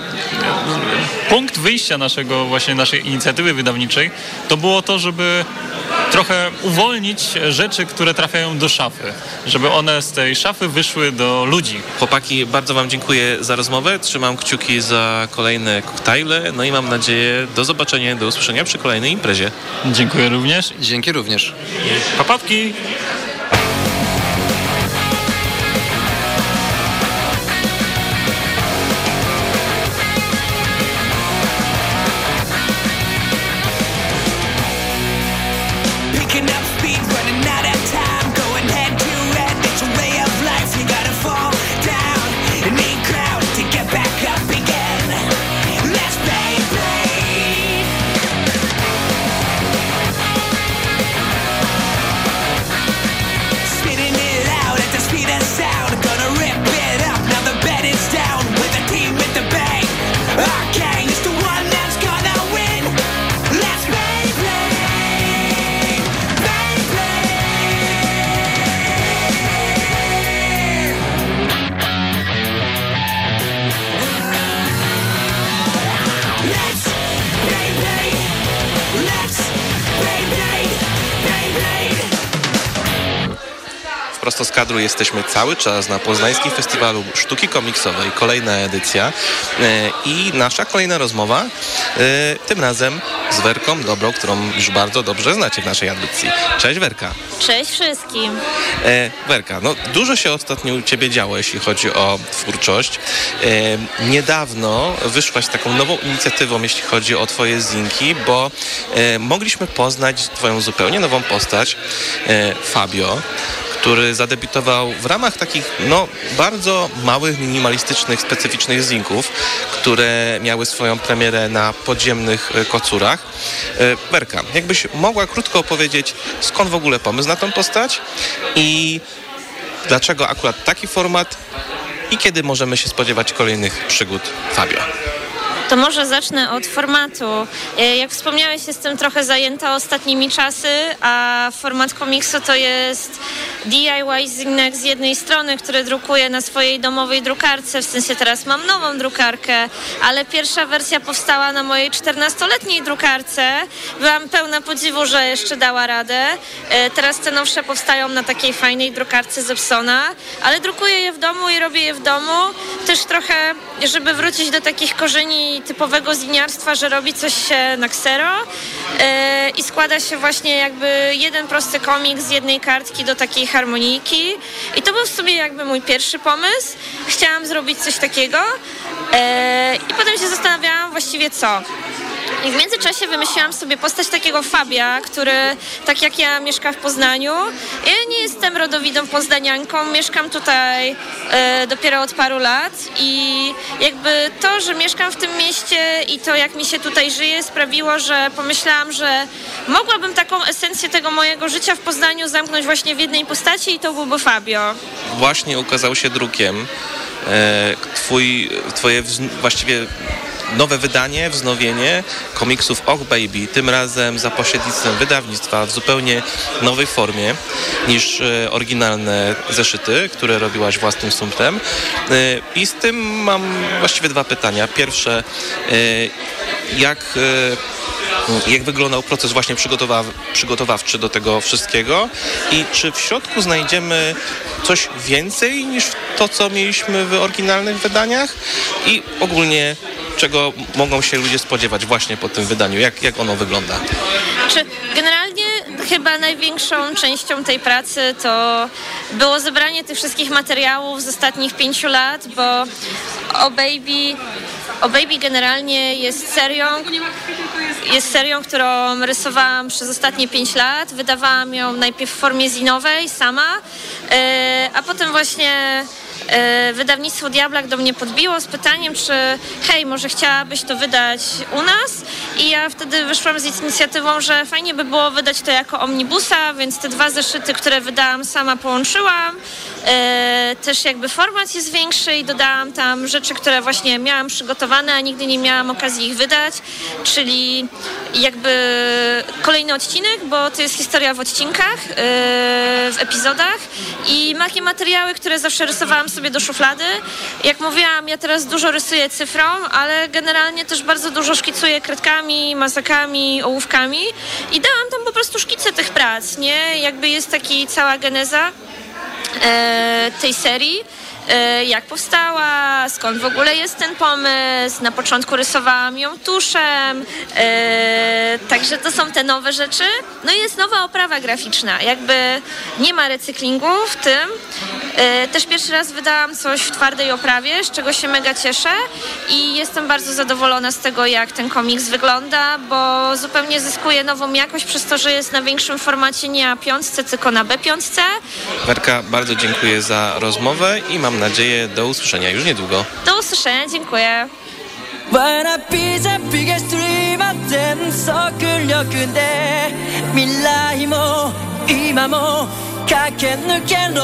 punkt wyjścia naszego właśnie naszej inicjatywy wydawniczej to było to, żeby trochę uwolnić rzeczy, które trafiają do szafy, żeby one z tej szafy wyszły do ludzi. Chłopaki, bardzo Wam dziękuję za rozmowę. Trzymam kciuki za kolejne koktajle. No i mam nadzieję do zobaczenia, do usłyszenia przy kolejnej imprezie. Dziękuję również. Dzięki również. Papatki! Kadru jesteśmy cały czas na Poznańskim Festiwalu Sztuki Komiksowej, kolejna edycja e, i nasza kolejna rozmowa, e, tym razem z Werką Dobrą, którą już bardzo dobrze znacie w naszej audycji. Cześć Werka. Cześć wszystkim. E, Werka, no dużo się ostatnio u Ciebie działo, jeśli chodzi o twórczość. Niedawno wyszłaś z taką nową inicjatywą, jeśli chodzi o Twoje zinki, bo mogliśmy poznać Twoją zupełnie nową postać, Fabio, który zadebiutował w ramach takich no, bardzo małych, minimalistycznych, specyficznych zinków, które miały swoją premierę na podziemnych e, kocurach. E, Werka, jakbyś mogła krótko opowiedzieć, skąd w ogóle pomysł na tą postać i dlaczego akurat taki format i kiedy możemy się spodziewać kolejnych przygód Fabio? To może zacznę od formatu. E, Jak wspomniałeś, jestem trochę zajęta ostatnimi czasy, a format komiksu to jest DIY Zinek z jednej strony, który drukuję na swojej domowej drukarce, w sensie teraz mam nową drukarkę, ale pierwsza wersja powstała na mojej 14-letniej drukarce. Byłam pełna podziwu, że jeszcze dała radę. E, Teraz te nowsze powstają na takiej fajnej drukarce z Epsona, ale drukuję je w domu i robię je w domu. Też trochę, żeby wrócić do takich korzeni typowego ziniarstwa, że robi coś się na ksero e, i składa się właśnie jakby jeden prosty komik z jednej kartki do takiej harmonijki. I to był w sumie jakby mój pierwszy pomysł. Chciałam zrobić coś takiego e, i potem się zastanawiałam właściwie co. I w międzyczasie wymyśliłam sobie postać takiego Fabia, który tak jak ja mieszka w Poznaniu. Ja nie jestem rodowitą poznanianką, mieszkam tutaj e, dopiero od paru lat i jakby to, że mieszkam w tym mieście i to jak mi się tutaj żyje sprawiło, że pomyślałam, że mogłabym taką esencję tego mojego życia w Poznaniu zamknąć właśnie w jednej postaci i to byłby Fabio. Właśnie ukazał się drukiem e, twój, twoje właściwie nowe wydanie, wznowienie komiksów Och Baby, tym razem za pośrednictwem wydawnictwa w zupełnie nowej formie niż e, oryginalne zeszyty, które robiłaś własnym sumptem. E, I z tym mam właściwie dwa pytania. Pierwsze, e, jak jak wyglądał proces właśnie przygotowa przygotowawczy do tego wszystkiego? I czy w środku znajdziemy coś więcej niż to, co mieliśmy w oryginalnych wydaniach? I ogólnie czego mogą się ludzie spodziewać właśnie po tym wydaniu, jak, jak ono wygląda. Czy generalnie chyba największą częścią tej pracy to było zebranie tych wszystkich materiałów z ostatnich pięciu lat, bo O Baby, o Baby generalnie jest serią, jest serią, którą rysowałam przez ostatnie pięć lat. Wydawałam ją najpierw w formie zinowej sama, e, a potem właśnie wydawnictwo Diablak do mnie podbiło z pytaniem, czy hej, może chciałabyś to wydać u nas? I ja wtedy wyszłam z inicjatywą, że fajnie by było wydać to jako omnibusa, więc te dwa zeszyty, które wydałam sama połączyłam. E, też jakby format jest większy i dodałam tam rzeczy, które właśnie miałam przygotowane, a nigdy nie miałam okazji ich wydać, czyli jakby kolejny odcinek, bo to jest historia w odcinkach, e, w epizodach i takie materiały, które zawsze rysowałam sobie do szuflady. Jak mówiłam, ja teraz dużo rysuję cyfrą, ale generalnie też bardzo dużo szkicuję kredkami, mazakami, ołówkami i dałam tam po prostu szkice tych prac, nie? Jakby jest taki cała geneza e, tej serii. E, jak powstała, skąd w ogóle jest ten pomysł. Na początku rysowałam ją tuszem, e, także to są te nowe rzeczy. No i jest nowa oprawa graficzna, jakby nie ma recyklingu w tym. E, też pierwszy raz wydałam coś w twardej oprawie, z czego się mega cieszę i jestem bardzo zadowolona z tego, jak ten komiks wygląda, bo zupełnie zyskuje nową jakość przez to, że jest na większym formacie nie A5, tylko na B5. Werka, bardzo dziękuję za rozmowę i mam nadzieję do usłyszenia już niedługo. Do usłyszenia, dziękuję. Wanna be the biggest dreamer 全速力で未来も今も駆け抜けろ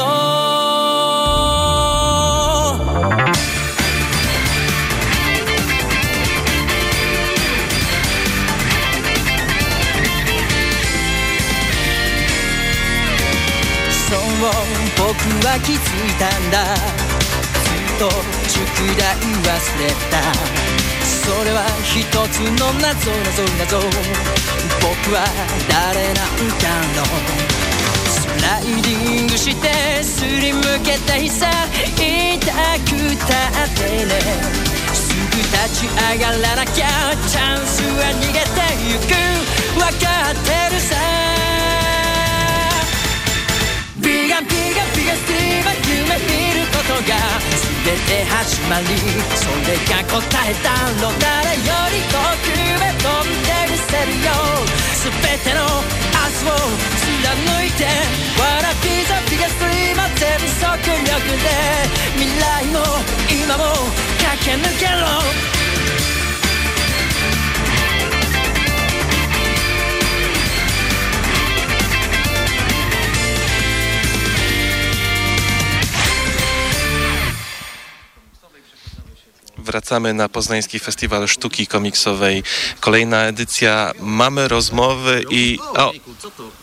そう僕は気づいたんだずっ と宿題忘れた。それは一つの謎謎謎。僕は誰なんだろうスライディングしてすりむけたいさ痛くたってね。すぐ立ち上がらなきゃチャンスは逃げてゆく。わかってるさ。ビガンビガンビガンスティーバ夢見ることが全て始まりそれが答えだろう誰より遠くへ飛んでみせるよ。全ての明日を貫いて Wanna be the biggest dreamer 全速力で未来も今も駆け抜けろ。Wracamy na Poznański Festiwal Sztuki Komiksowej. Kolejna edycja. Mamy rozmowy i... O,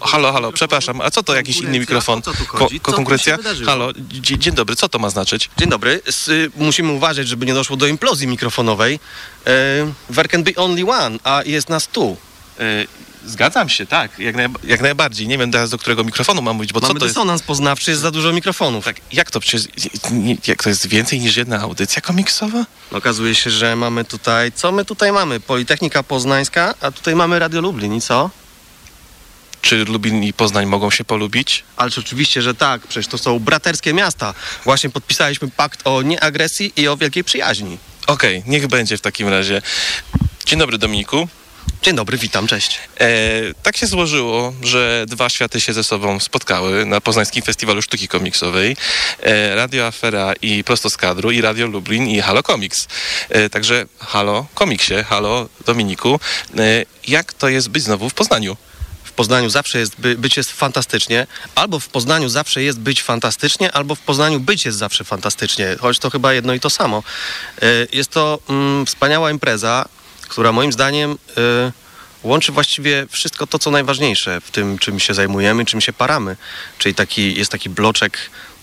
halo, halo, przepraszam, a co to jakiś inny mikrofon? Ko- konkurencja? Halo, dzie- dzień dobry, co to ma znaczyć? Dzień dobry. Y, musimy uważać, żeby nie doszło do implozji mikrofonowej. E, there can be only one, a jest nas tu. Zgadzam się, tak, jak, naj, jak najbardziej. Nie wiem teraz, do którego mikrofonu mam mówić, bo Mamy co to jest? dysonans poznawczy, jest za dużo mikrofonów. Tak, jak to przecież, jak to jest więcej niż jedna audycja komiksowa? Okazuje się, że mamy tutaj, co my tutaj mamy? Politechnika Poznańska, a tutaj mamy Radio Lublin i co? Czy Lubin i Poznań mogą się polubić? Ależ oczywiście, że tak, przecież to są braterskie miasta. Właśnie podpisaliśmy pakt o nieagresji i o wielkiej przyjaźni. Okej, niech będzie w takim razie. Dzień dobry Dominiku. Dzień dobry, witam, cześć. E, tak się złożyło, że dwa światy się ze sobą spotkały na Poznańskim Festiwalu Sztuki Komiksowej. E, Radio Afera i Prosto z kadru i Radio Lublin i Halo Comics. E, także halo Komiksie, halo Dominiku. E, jak to jest być znowu w Poznaniu? W Poznaniu zawsze jest by, być jest fantastycznie, albo w Poznaniu zawsze jest być fantastycznie, albo w Poznaniu być jest zawsze fantastycznie, choć to chyba jedno i to samo. E, Jest to mm, wspaniała impreza, która moim zdaniem e, łączy właściwie wszystko to, co najważniejsze w tym, czym się zajmujemy, czym się paramy. Czyli taki, jest taki bloczek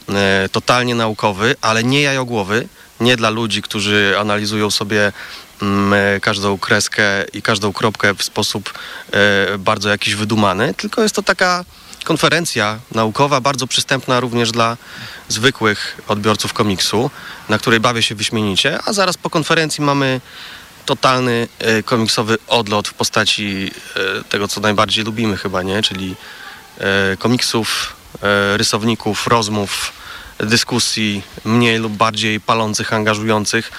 e, totalnie naukowy, ale nie jajogłowy, nie dla ludzi, którzy analizują sobie mm, każdą kreskę i każdą kropkę w sposób e, bardzo jakiś wydumany, tylko jest to taka konferencja naukowa, bardzo przystępna również dla zwykłych odbiorców komiksu, na której bawię się wyśmienicie, a zaraz po konferencji mamy totalny e, komiksowy odlot w postaci e, tego, co najbardziej lubimy chyba, nie? Czyli e, komiksów, rysowników, rozmów, dyskusji mniej lub bardziej palących, angażujących.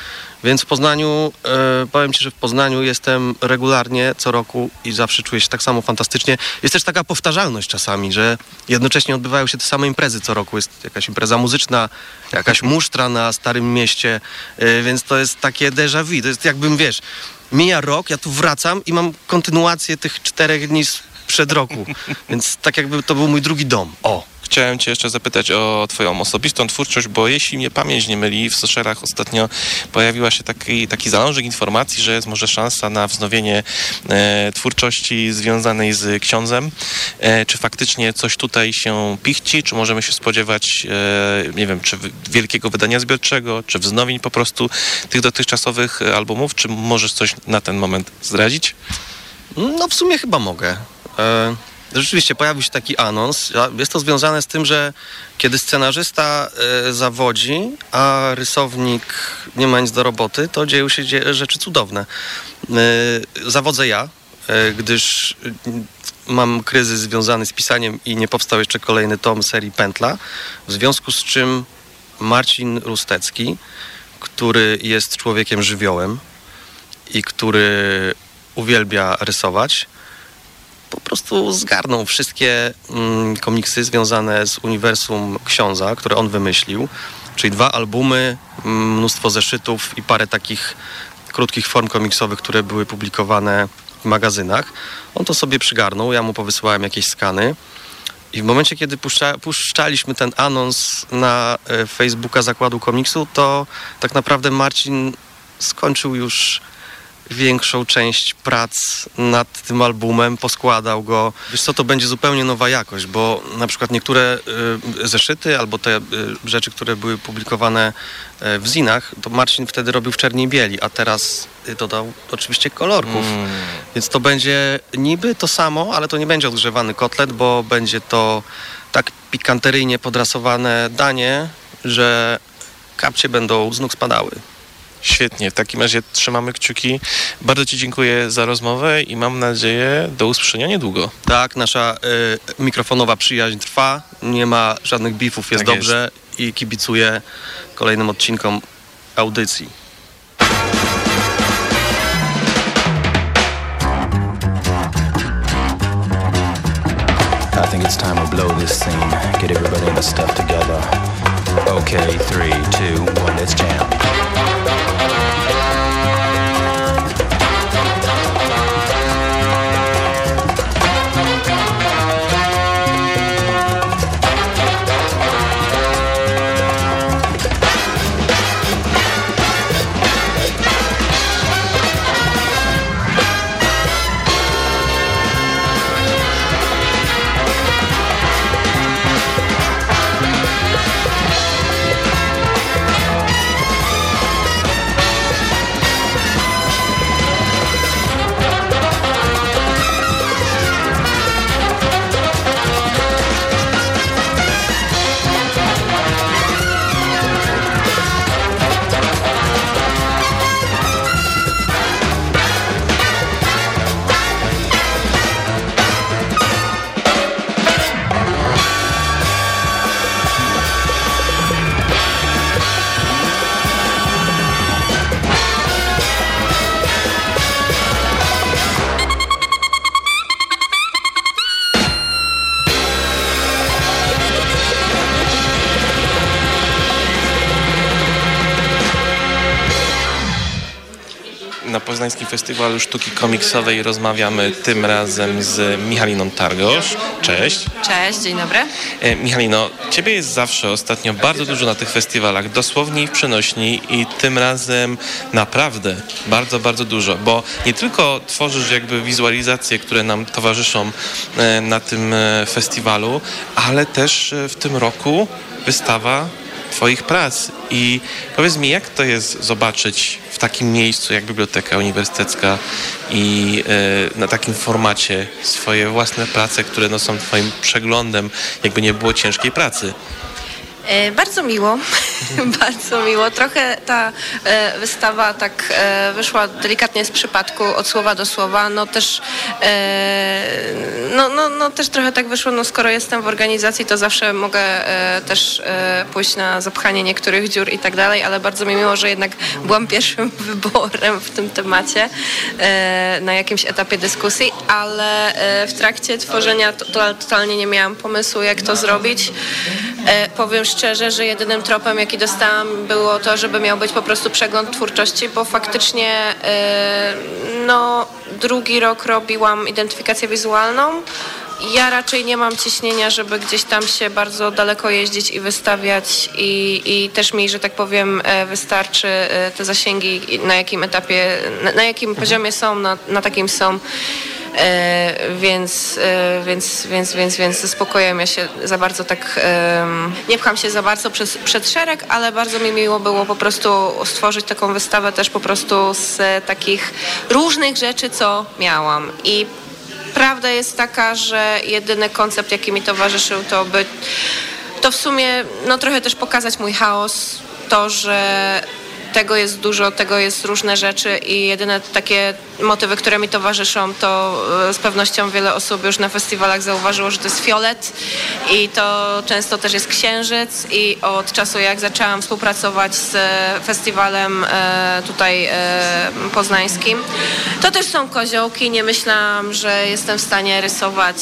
Więc w Poznaniu, e, powiem Ci, że w Poznaniu jestem regularnie co roku i zawsze czuję się tak samo fantastycznie. Jest też taka powtarzalność czasami, że jednocześnie odbywają się te same imprezy co roku. Jest jakaś impreza muzyczna, jakaś musztra na Starym Mieście, e, więc to jest takie déjà vu. To jest jakbym, wiesz, mija rok, ja tu wracam i mam kontynuację tych czterech dni sprzed roku. Więc tak jakby to był mój drugi dom. O! Chciałem Cię jeszcze zapytać o Twoją osobistą twórczość, bo jeśli mnie pamięć nie myli, w socialach ostatnio pojawiła się taki, taki zalążek informacji, że jest może szansa na wznowienie e, twórczości związanej z ksiądzem. E, czy faktycznie coś tutaj się pichci, czy możemy się spodziewać, e, nie wiem, czy wielkiego wydania zbiorczego, czy wznowień po prostu tych dotychczasowych albumów, czy możesz coś na ten moment zdradzić? No w sumie chyba mogę. E, rzeczywiście pojawił się taki anons. Jest to związane z tym, że kiedy scenarzysta e, zawodzi, a rysownik nie ma nic do roboty, to dzieją się rzeczy cudowne. E, zawodzę ja, e, gdyż mam kryzys związany z pisaniem i nie powstał jeszcze kolejny tom serii Pętla, w związku z czym Marcin Rustecki, który jest człowiekiem żywiołem i który uwielbia rysować, po prostu zgarnął wszystkie mm, komiksy związane z uniwersum Książa, które on wymyślił, czyli dwa albumy, mm, mnóstwo zeszytów i parę takich krótkich form komiksowych, które były publikowane w magazynach. On to sobie przygarnął, ja mu powysyłałem jakieś skany. I w momencie, kiedy puszcza, puszczaliśmy ten anons na e, Facebooka Zakładu Komiksu, to tak naprawdę Marcin skończył już większą część prac nad tym albumem, poskładał go. Wiesz co, to będzie zupełnie nowa jakość, bo na przykład niektóre y, zeszyty albo te y, rzeczy, które były publikowane y, w zinach, to Marcin wtedy robił w czerni i bieli, a teraz y, dodał oczywiście kolorków. Więc to będzie niby to samo, ale to nie będzie odgrzewany kotlet, bo będzie to tak pikanteryjnie podrasowane danie, że kapcie będą z nóg spadały. Świetnie, w takim razie trzymamy kciuki. Bardzo Ci dziękuję za rozmowę i mam nadzieję do usłyszenia niedługo. Tak, nasza y, mikrofonowa przyjaźń trwa, nie ma żadnych bifów, jest Tak dobrze i kibicuję kolejnym odcinkom audycji. I think it's time to blow this scene. Get everybody in the stuff together. Okay, three, two, one, let's jam. Na Poznańskim Festiwalu Sztuki Komiksowej rozmawiamy tym razem z Michaliną Targosz. Cześć. Cześć, dzień dobry. E, Michalino, Ciebie jest zawsze ostatnio bardzo dużo na tych festiwalach, dosłownie i w przenośni i tym razem naprawdę bardzo, bardzo dużo, bo nie tylko tworzysz jakby wizualizacje, które nam towarzyszą e, na tym e, festiwalu, ale też e, w tym roku wystawa Twoich prac. I powiedz mi, jak to jest zobaczyć w takim miejscu jak Biblioteka Uniwersytecka i e, na takim formacie swoje własne prace, które no, są Twoim przeglądem, jakby nie było ciężkiej pracy? E, bardzo miło, bardzo miło. Trochę ta e, wystawa tak e, wyszła delikatnie z przypadku, od słowa do słowa. No też, no, no, no też trochę tak wyszło, no skoro jestem w organizacji, to zawsze mogę też pójść na zapchanie niektórych dziur i tak dalej, ale bardzo mi miło, że jednak byłam pierwszym wyborem w tym temacie na jakimś etapie dyskusji, ale w trakcie tworzenia to, to, totalnie nie miałam pomysłu, jak to zrobić. E, powiem szczerze, że jedynym tropem, jaki dostałam, było to, żeby miał być po prostu przegląd twórczości, bo faktycznie e, no, drugi rok robiłam identyfikację wizualną. Ja raczej nie mam ciśnienia, żeby gdzieś tam się bardzo daleko jeździć i wystawiać i, i też mi, że tak powiem, e, wystarczy e, te zasięgi, na jakim etapie, na, na jakim poziomie są, na, na takim są. E, więc, e, więc, więc, więc, więc ze ja się za bardzo tak nie pcham się za bardzo przez, przed szereg, ale bardzo mi miło było po prostu stworzyć taką wystawę też po prostu z takich różnych rzeczy, co miałam. I prawda jest taka, że jedyny koncept, jaki mi towarzyszył, to by to w sumie no, trochę też pokazać mój chaos, to, że tego jest dużo, tego jest różne rzeczy i jedyne takie motywy, które mi towarzyszą, to e, z pewnością wiele osób już na festiwalach zauważyło, że to jest fiolet i to często też jest księżyc i od czasu jak zaczęłam współpracować z festiwalem e, tutaj e, poznańskim, to też są koziołki. Nie myślałam, że jestem w stanie rysować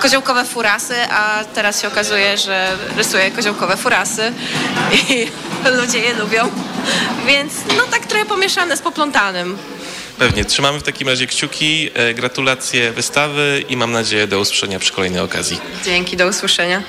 koziołkowe furasy, a teraz się okazuje, że rysuję koziołkowe furasy i ludzie je lubią. Więc no tak trochę pomieszane z poplątanym. Pewnie. Trzymamy w takim razie kciuki, e, gratulacje wystawy i mam nadzieję do usłyszenia przy kolejnej okazji. Dzięki, do usłyszenia.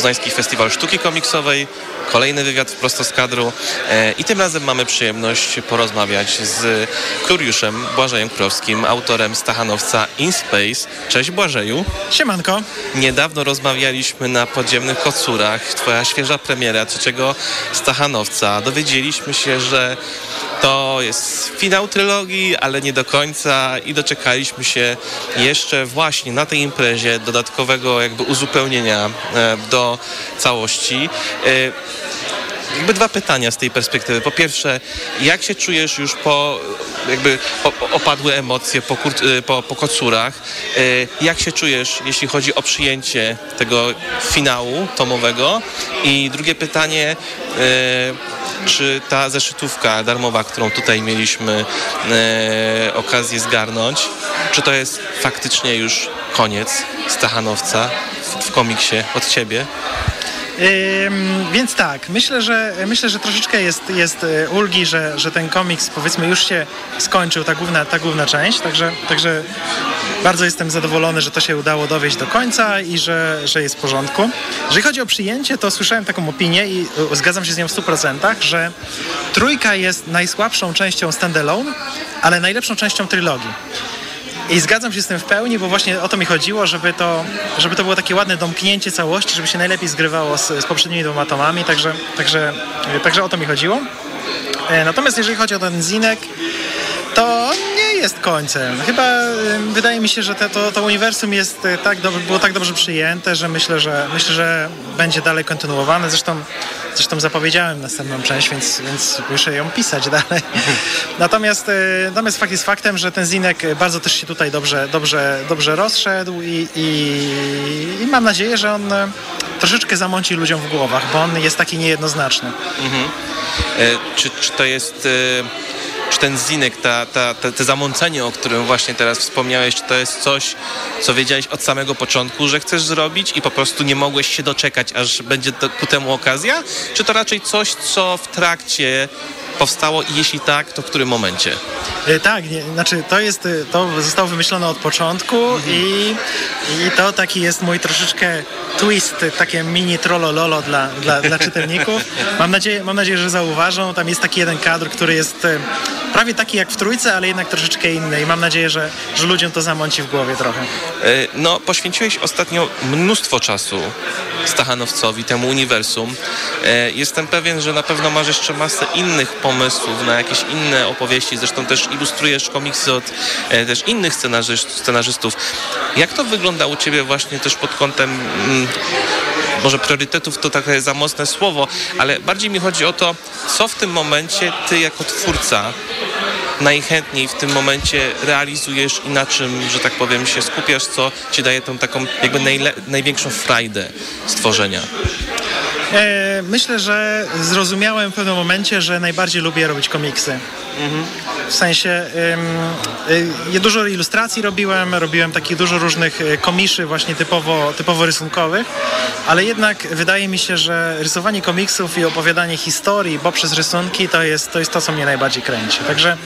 Poznański Festiwal Sztuki Komiksowej, kolejny wywiad prosto z kadru e, i tym razem mamy przyjemność porozmawiać z Kluriuszem Błażejem Krowskim, autorem Stachanowca In Space. Cześć Błażeju. Siemanko. Niedawno rozmawialiśmy na Podziemnych Kocurach, twoja świeża premiera trzeciego Stachanowca. Dowiedzieliśmy się, że to jest finał trylogii, ale nie do końca i doczekaliśmy się jeszcze właśnie na tej imprezie dodatkowego jakby uzupełnienia e, do całości. Jakby dwa pytania z tej perspektywy. Po pierwsze, jak się czujesz już po jakby opadły emocje po, kur, y, po, po kocurach? Y, Jak się czujesz, jeśli chodzi o przyjęcie tego finału tomowego? I drugie pytanie, y, czy ta zeszytówka darmowa, którą tutaj mieliśmy okazję zgarnąć, czy to jest faktycznie już koniec Stachanowca w komiksie od ciebie? Więc tak, myślę, że myślę, że troszeczkę jest, jest e, ulgi, że, że ten komiks powiedzmy już się skończył, ta główna, ta główna część, także, także bardzo jestem zadowolony, że to się udało dowieść do końca i że, że jest w porządku. Jeżeli chodzi o przyjęcie, to słyszałem taką opinię i e, zgadzam się z nią w 100%, że trójka jest najsłabszą częścią standalone, ale najlepszą częścią trylogii. I zgadzam się z tym w pełni, bo właśnie o to mi chodziło, żeby to, żeby to było takie ładne domknięcie całości, żeby się najlepiej zgrywało z, z poprzednimi dwoma tomami, także, także, także o to mi chodziło. E, Natomiast jeżeli chodzi o ten zinek, to jest końcem. Chyba wydaje mi się, że te, to, to uniwersum jest e, tak dob- było tak dobrze przyjęte, że myślę, że myślę, że będzie dalej kontynuowane. Zresztą, zresztą zapowiedziałem następną część, więc, więc muszę ją pisać dalej. Natomiast, e, natomiast fakt jest faktem, że ten zinek bardzo też się tutaj dobrze, dobrze, dobrze rozszedł i, i, i mam nadzieję, że on e, troszeczkę zamąci ludziom w głowach, bo on jest taki niejednoznaczny. Mhm. E, czy, czy to jest... E, ten zinek, ta, ta, te zamącenie, o którym właśnie teraz wspomniałeś, to jest coś, co wiedziałeś od samego początku, że chcesz zrobić i po prostu nie mogłeś się doczekać, aż będzie to, ku temu okazja? Czy to raczej coś, co w trakcie powstało i jeśli tak, to w którym momencie? E, Tak, nie, znaczy to jest, e, to zostało wymyślone od początku i, i to taki jest mój troszeczkę twist, takie mini trollololo dla, dla, dla czytelników. Mam nadzieję, mam nadzieję, że zauważą. Tam jest taki jeden kadr, który jest e, prawie taki jak w trójce, ale jednak troszeczkę inny i mam nadzieję, że, że ludziom to zamąci w głowie trochę. No, poświęciłeś ostatnio mnóstwo czasu Stachanowcowi, temu uniwersum. Jestem pewien, że na pewno masz jeszcze masę innych pomysłów na jakieś inne opowieści. Zresztą też ilustrujesz komiksy od e, też innych scenarzy- scenarzystów. Jak to wygląda u Ciebie właśnie też pod kątem mm, może priorytetów to takie za mocne słowo, ale bardziej mi chodzi o to, co w tym momencie Ty jako twórca najchętniej w tym momencie realizujesz i na czym, że tak powiem, się skupiasz, co Ci daje tą taką jakby największą frajdę stworzenia. E, myślę, że zrozumiałem w pewnym momencie, że najbardziej lubię robić komiksy. W sensie y, dużo ilustracji robiłem, robiłem takich dużo różnych y, komiszy właśnie typowo, typowo rysunkowych, ale jednak wydaje mi się, że rysowanie komiksów i opowiadanie historii poprzez rysunki to jest to, jest to co mnie najbardziej kręci. Także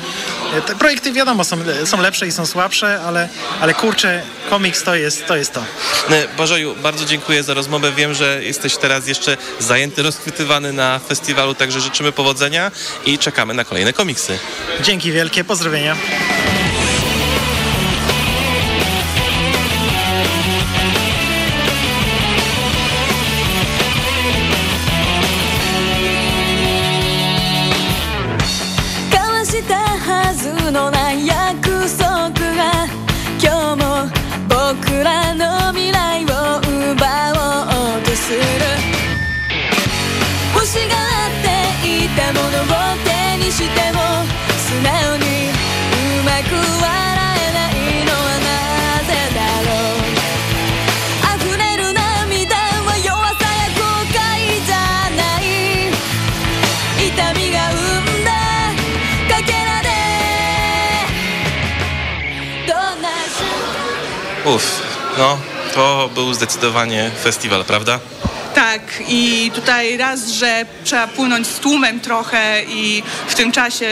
te projekty wiadomo są, są lepsze i są słabsze, ale, ale kurczę, komiks to jest to. Jest to. E, Bożoju, bardzo dziękuję za rozmowę. Wiem, że jesteś teraz jeszcze zajęty, rozchwytywany na festiwalu, także życzymy powodzenia i czekamy na kolejne komiksy. Dzięki wielkie, pozdrowienia. Uff, no to był zdecydowanie festiwal, prawda? Tak, i tutaj raz, że trzeba płynąć z tłumem trochę i w tym czasie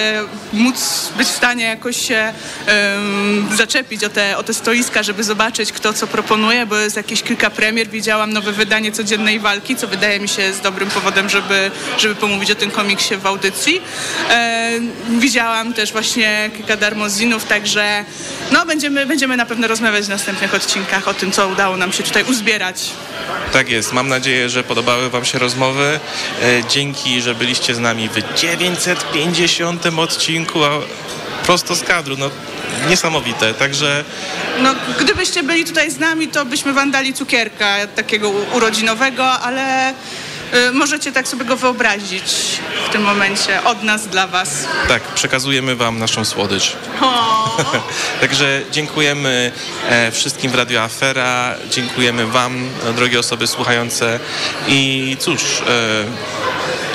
móc być w stanie jakoś się em, zaczepić o te, o te stoiska, żeby zobaczyć kto co proponuje, bo jest jakieś kilka premier. Widziałam nowe wydanie Codziennej Walki, co wydaje mi się jest dobrym powodem, żeby, żeby pomówić o tym komiksie w audycji. E, widziałam też właśnie kilka darmozinów, także no, będziemy, będziemy na pewno rozmawiać w następnych odcinkach o tym, co udało nam się tutaj uzbierać. Tak jest. Mam nadzieję, że podobały Wam się rozmowy. E, Dzięki, że byliście z nami w 950 odcinku, a prosto z kadru. No, niesamowite. Także No, gdybyście byli tutaj z nami, to byśmy wam dali cukierka takiego urodzinowego, ale y, możecie tak sobie go wyobrazić w tym momencie od nas dla was. tak, przekazujemy Wam naszą słodycz. Także dziękujemy e, wszystkim w Radio Afera, dziękujemy Wam, drogie osoby słuchające i cóż, e,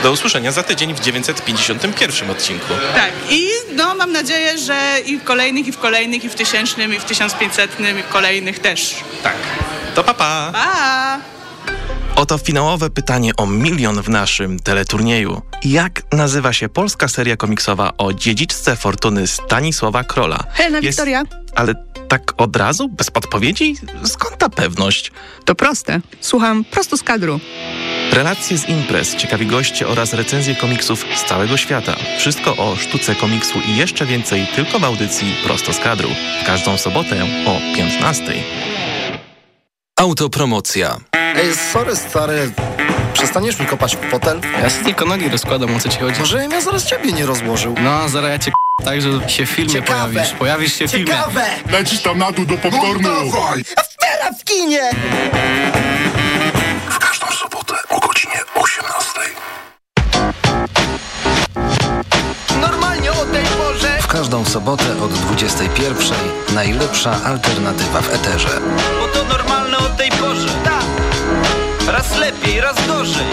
do usłyszenia za tydzień w 951 odcinku. Tak, i no, mam nadzieję, że i w kolejnych, i w kolejnych, i w tysięcznym, i w 1500, i w kolejnych też. Tak. To papa. Pa. Pa! Oto finałowe pytanie o milion w naszym teleturnieju. Jak nazywa się polska seria komiksowa o dziedziczce fortuny Stanisława Krola? Helena Jest- Wiktoria. Ale tak od razu? Bez podpowiedzi? Skąd ta pewność? To proste. Słucham prosto z kadru. Relacje z imprez, ciekawi goście oraz recenzje komiksów z całego świata. Wszystko o sztuce komiksu i jeszcze więcej tylko w audycji Prosto z kadru. Każdą sobotę o 15. Autopromocja. Ej, sorry stary, przestaniesz mi kopać w fotel? Ja sobie tylko nogi rozkładam, o co ci chodzi? Może ja zaraz ciebie nie rozłożył. No, zaraz ja cię k- tak, że się w filmie Ciekawe. pojawisz. Pojawisz się w filmie. Ciekawe! Lecisz tam na dół do popcornu. No dawaj! Afera w kinie! W każdą sobotę o godzinie 18. Normalnie o tej porze! W każdą sobotę od 21. Najlepsza alternatywa w eterze. Bo to normalne tej porze. Tak. Raz lepiej, raz gorzej.